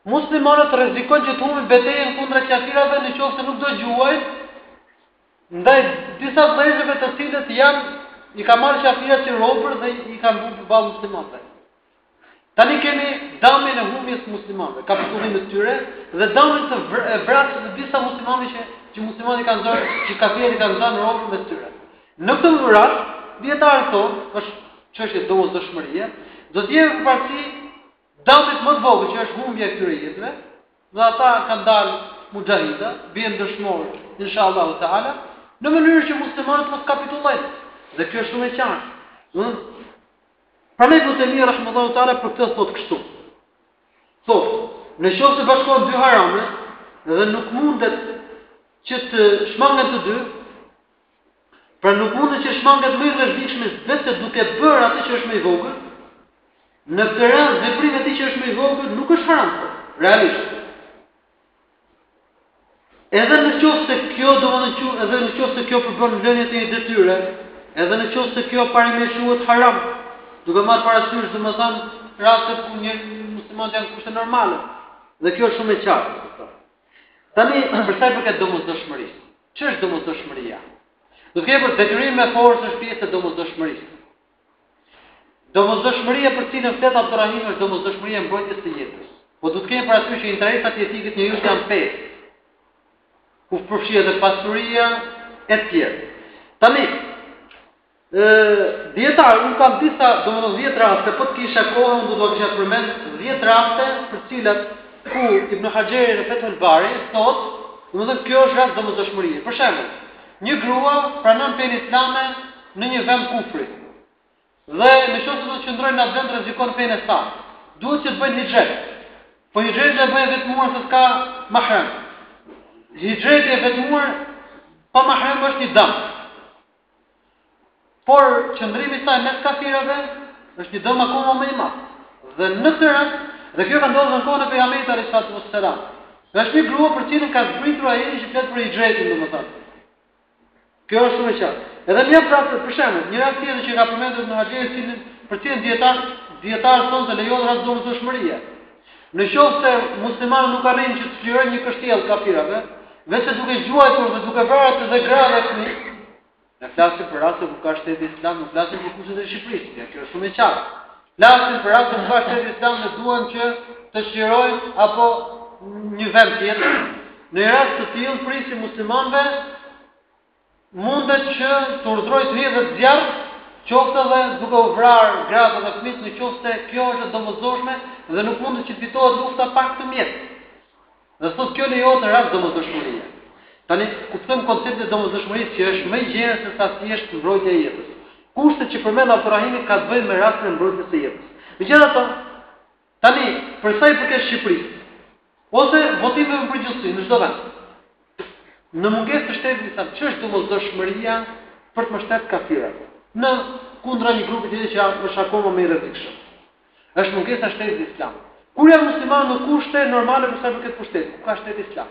S1: muslimanët rrezikojnë që të humbin betejën kundra qafirëve në qoftë se nuk do gjuajnë Ndaj disa vëllezërve të cilët janë i ka marrë qafirat si robër dhe i kanë vënë përballë muslimanëve. Tani kemi dëmin e humbjes muslimanëve, kapitullimin e tyre dhe dëmin e vrasjes të disa muslimanëve që që muslimanët i kanë zënë, që qafirët i kanë zënë robër me tyre. Në këtë rast, dijetarët thonë, është çështje domosdoshmërie, do t'i jepet përparësi Dëmit më të vogël që është humbja e këtyre jetëve, dhe ata kanë dalë muxhahida, bien dëshmorë inshallahu teala, në mënyrë që muslimanët mos kapitullojnë. Dhe kjo është shumë e qartë. Ëh. Prandaj Ibn Tejmije rahimehullahu teala për këtë thotë kështu. Thotë, në qoftë se bashkohen dy harame dhe nuk mundet që të shmangen të dy, Pra nuk mundet që shmanget më i rrezikshmi vetëm duke bërë atë që është më i vogël. Në këtë rast veprimi i atij që është më i vogël nuk është haram, po, realisht. Edhe në qoftë se kjo do të thotë edhe në qoftë se kjo përbën lënien e një detyre, edhe në qoftë se kjo parimisht quhet haram, duke marrë parasysh domethënë rastet ku një musliman janë kushte normale. Dhe kjo është shumë e qartë. Tani, për sa i përket domosdoshmërisë, ç'është domosdoshmëria? Do të kemi parasysh, detyrimi me forcë është pjesë e domosdoshmërisë. Domosdoshmëria për cilën flet Abdurrahim është domosdoshmëria e mbrojtjes së jetës. Po do të kemi parasysh që interesat jetike të njeriut janë pesë. Ku përfshihet edhe pasuria e tjera. Tani, Ë, dijetarët, unë kam disa, domethënë dhjetë raste, po të kisha kohë unë do t'ua kisha përmend dhjetë raste për të cilat ku Ibn Haxheri në Fethul Bari thotë, domethënë kjo është rast domosdoshmërie. Për shembull, një grua pranon fenë islame në një vend kufri. Dhe në qoftë se do të qëndrojë në atë vend rrezikon fenë e saj. Duhet që të bëjë hixhret. Po hixhretin do e bëjë e vetmuar se s'ka mahrem. Hixhreti e vetmuar pa mahrem është një dëm. Por qëndrimi i saj mes qafirëve është një dëm akoma më i madh. Dhe në këtë rast, dhe kjo ka ndodhur në kohën e pejgamberit alejhi salatu ves-selam. Është një grua për të cilën ka zbritur ajeti që flet për hixhretin, domethënë. Kjo është shumë e qartë. Edhe po jap prapë për shembull, një rast tjetër që ka përmendur Ibn Haxheri, i cili për të cilin dijetarët dijetarët thonë se lejohet rast domosdoshmërie. Në qoftë se muslimanët nuk arrijnë që të çlirojnë një kështjellë kafirave, veçse duke gjuajtur dhe duke vrarë aty dhe gra dhe fëmijë, ne flasim për raste ku ka shteti islam, nuk flasim për kushtet e Shqipërisë, ja kjo është shumë e qartë. Flasim për raste ku ka shteti islam dhe duan që të çlirojnë apo një vend tjetër. Në rast të tillë prijësi i muslimanëve Mundet që të urdhërojë të hedhet zjarr, qoftë edhe duke u vrarë gratë dhe fëmijët në qoftë se kjo është e domosdoshme dhe nuk mundet që të fitohet lufta pa këtë mjet. Dhe thotë kjo lejohet në rast të domosdoshmërie. Tani kuptojmë konceptin e domosdoshmërisë që është më i gjerë se sa thjesht mbrojtja e jetës. Kushtet që përmend Abdurrahimi kanë të bëjnë me rastin e mbrojtjes së jetës. Megjithatë, Tani, për sa i përket Shqipërisë, ose votimeve në përgjithësi në çdo vend. Në mungesë të shtetit islam, ç'është domosdoshmëria për të mbështetur kafirat? Në kundra një grupi tjetër që është akoma më i rrezikshëm. Është mungesa e shtetit islam. Kur janë muslimanë në kushte normale për sa i përket pushtetit, ku ka shteti islam?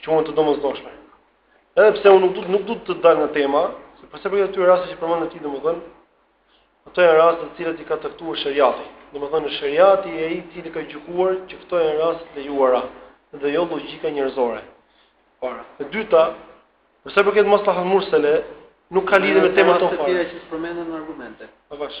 S1: Që
S2: quhen të domosdoshme. Edhe pse unë nuk du nuk du të dal nga tema, për sa i përket këtyre rasteve që përmende ti domethënë, ato janë raste të cilat i ka caktuar sheriati. Domethënë sheriati ai i cili ka gjykuar që këto janë raste të lejuara dhe jo logjika njerëzore. Para. E dyta, për sa i përket maslaha mursele nuk ka lidhje me temën tonë.
S1: Ato që përmenden në argumente.
S2: Avash.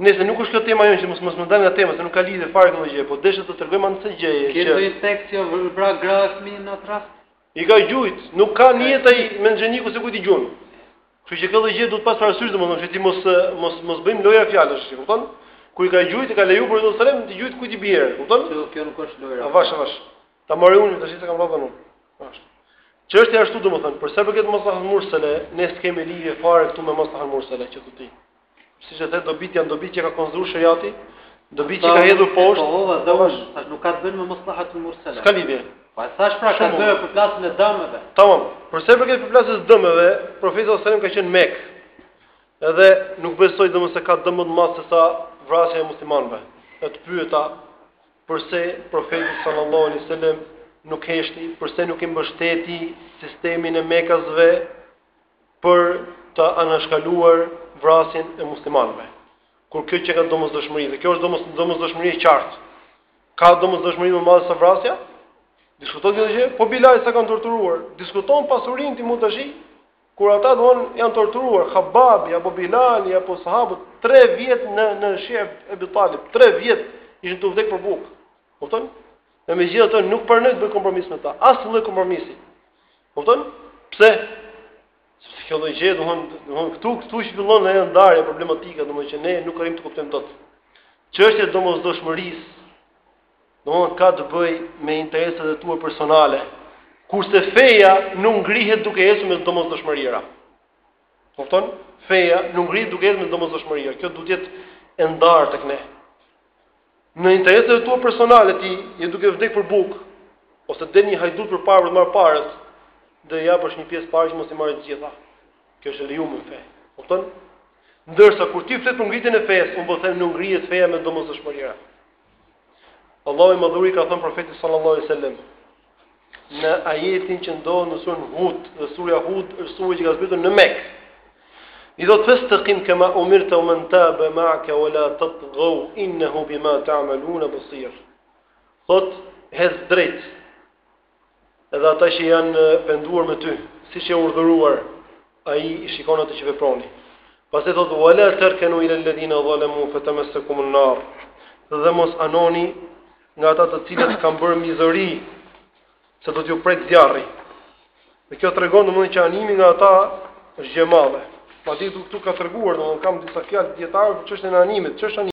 S2: Nëse nuk është kjo tema jonë që mos mos më dal nga tema se nuk ka lidhje fare këtë gjë, po desha të tregoj një anë të gjëje
S1: që Ke një tekst që vra gra e fëmijë në atë rast?
S2: I ka gjujt, nuk ka nijet ai me manxhenik se kujt i gjun. Kështu që këtë gjë duhet pas parasysh domethënë që ti mos mos mos bëjmë loja fjalësh, e kupton? Kur i ka gjujt, ka leju për të thënë ti gjujt kujt i bie, kupton?
S1: Kjo kjo nuk është lojë.
S2: Avash, avash. Ta marr unë tash se kam radhën unë. Ashtu. Çështja është ashtu domethënë, për sa i përket maslaha mursele, ne s'kemë lidhje fare këtu me maslaha mursele, që ti. Siç e the dobitë janë dobitë që ka konsideruar sheriati, dobitë që ka hedhur poshtë.
S1: Po, po, dhe unë, tash nuk ka të bëjë me maslaha mursele.
S2: S'ka lidhje.
S1: Po e thashë pra ka të bëjë përplasjen e dëmeve.
S2: Tamam. Për sa i përket përplasjes së dëmeve, profeti sallallahu alajhi wasallam ka qenë në Mekë. Edhe nuk besoj domethënë se ka dëm më të madh se sa vrasja e muslimanëve. E të pyeta përse profeti sallallahu alajhi wasallam nuk heshti, përse nuk e mbështeti sistemin e Mekasve, për të anashkaluar vrasjen e muslimanëve. Kur kjo qenka domosdoshmëri, dhe kjo është domos domosdoshmëri e qartë. Ka domosdoshmëri më të madhe se vrasja? Diskuton këtë gjë? Po Bilalin sa e kanë torturuar? Diskuton pasurinë ti mund të shi? Kur ata don janë torturuar, Khababi apo Bilali apo sahabët 3 vjet në në Shib Ebi Talib, 3 vjet ishin tu vdek për bukë. Kupton? Dhe megjithatë nuk pranoi të bëjë kompromis me ta. Asnjë lloj kompromisi. Kupton? Pse? Sepse kjo lloj gjë, domthon, domthon këtu këtu që fillon ajo ndarje problematike, domthon që ne nuk arrim të kuptojmë dot. Çështja e domosdoshmërisë domthon ka të bëj me interesat e tua personale. Kurse feja nuk ngrihet duke ecur me domosdoshmërira. Kupton? Feja nuk ngrihet duke ecur me domosdoshmërira. Kjo duhet të jetë e ndarë tek ne. Në interesat e tua personale ti je duke vdek për bukë ose del një hajdut përpara për të marrë paret, do i japësh një pjesë pare që mos i marri të gjitha. Kjo është e lejuar në fe. Kupton? Ndërsa kur ti flet për ngritjen e fesë, unë po them nuk ngrihet feja me domosdoshmërira. Allahu i madhëruar i ka thënë profetit sallallahu alajhi wasallam, në ajetin që ndodh në surën Hud, dhe surja Hud është sure që ka zbritur në Mekë. I thotë festekim kema umirte ue men tabe ma'ake ue la tatgau innehu bima ta'amelune besir. Thot, ec drejt, edhe ata që janë penduar me ty, siç je urdhëruar, Ai i shikon ato që veproni. Pastaj thotë wala tarkanu ila alladhina zalamu fatamassakum an-nar. Dhe mos anoni nga ata të cilët kanë bërë mizori se do t'ju prek zjarri. Dhe kjo tregon domethënë që animi nga ata është gjë e madhe. Madje këtu ka treguar domethënë kam disa fjalë dijetarësh për çështjen e animit, ç'është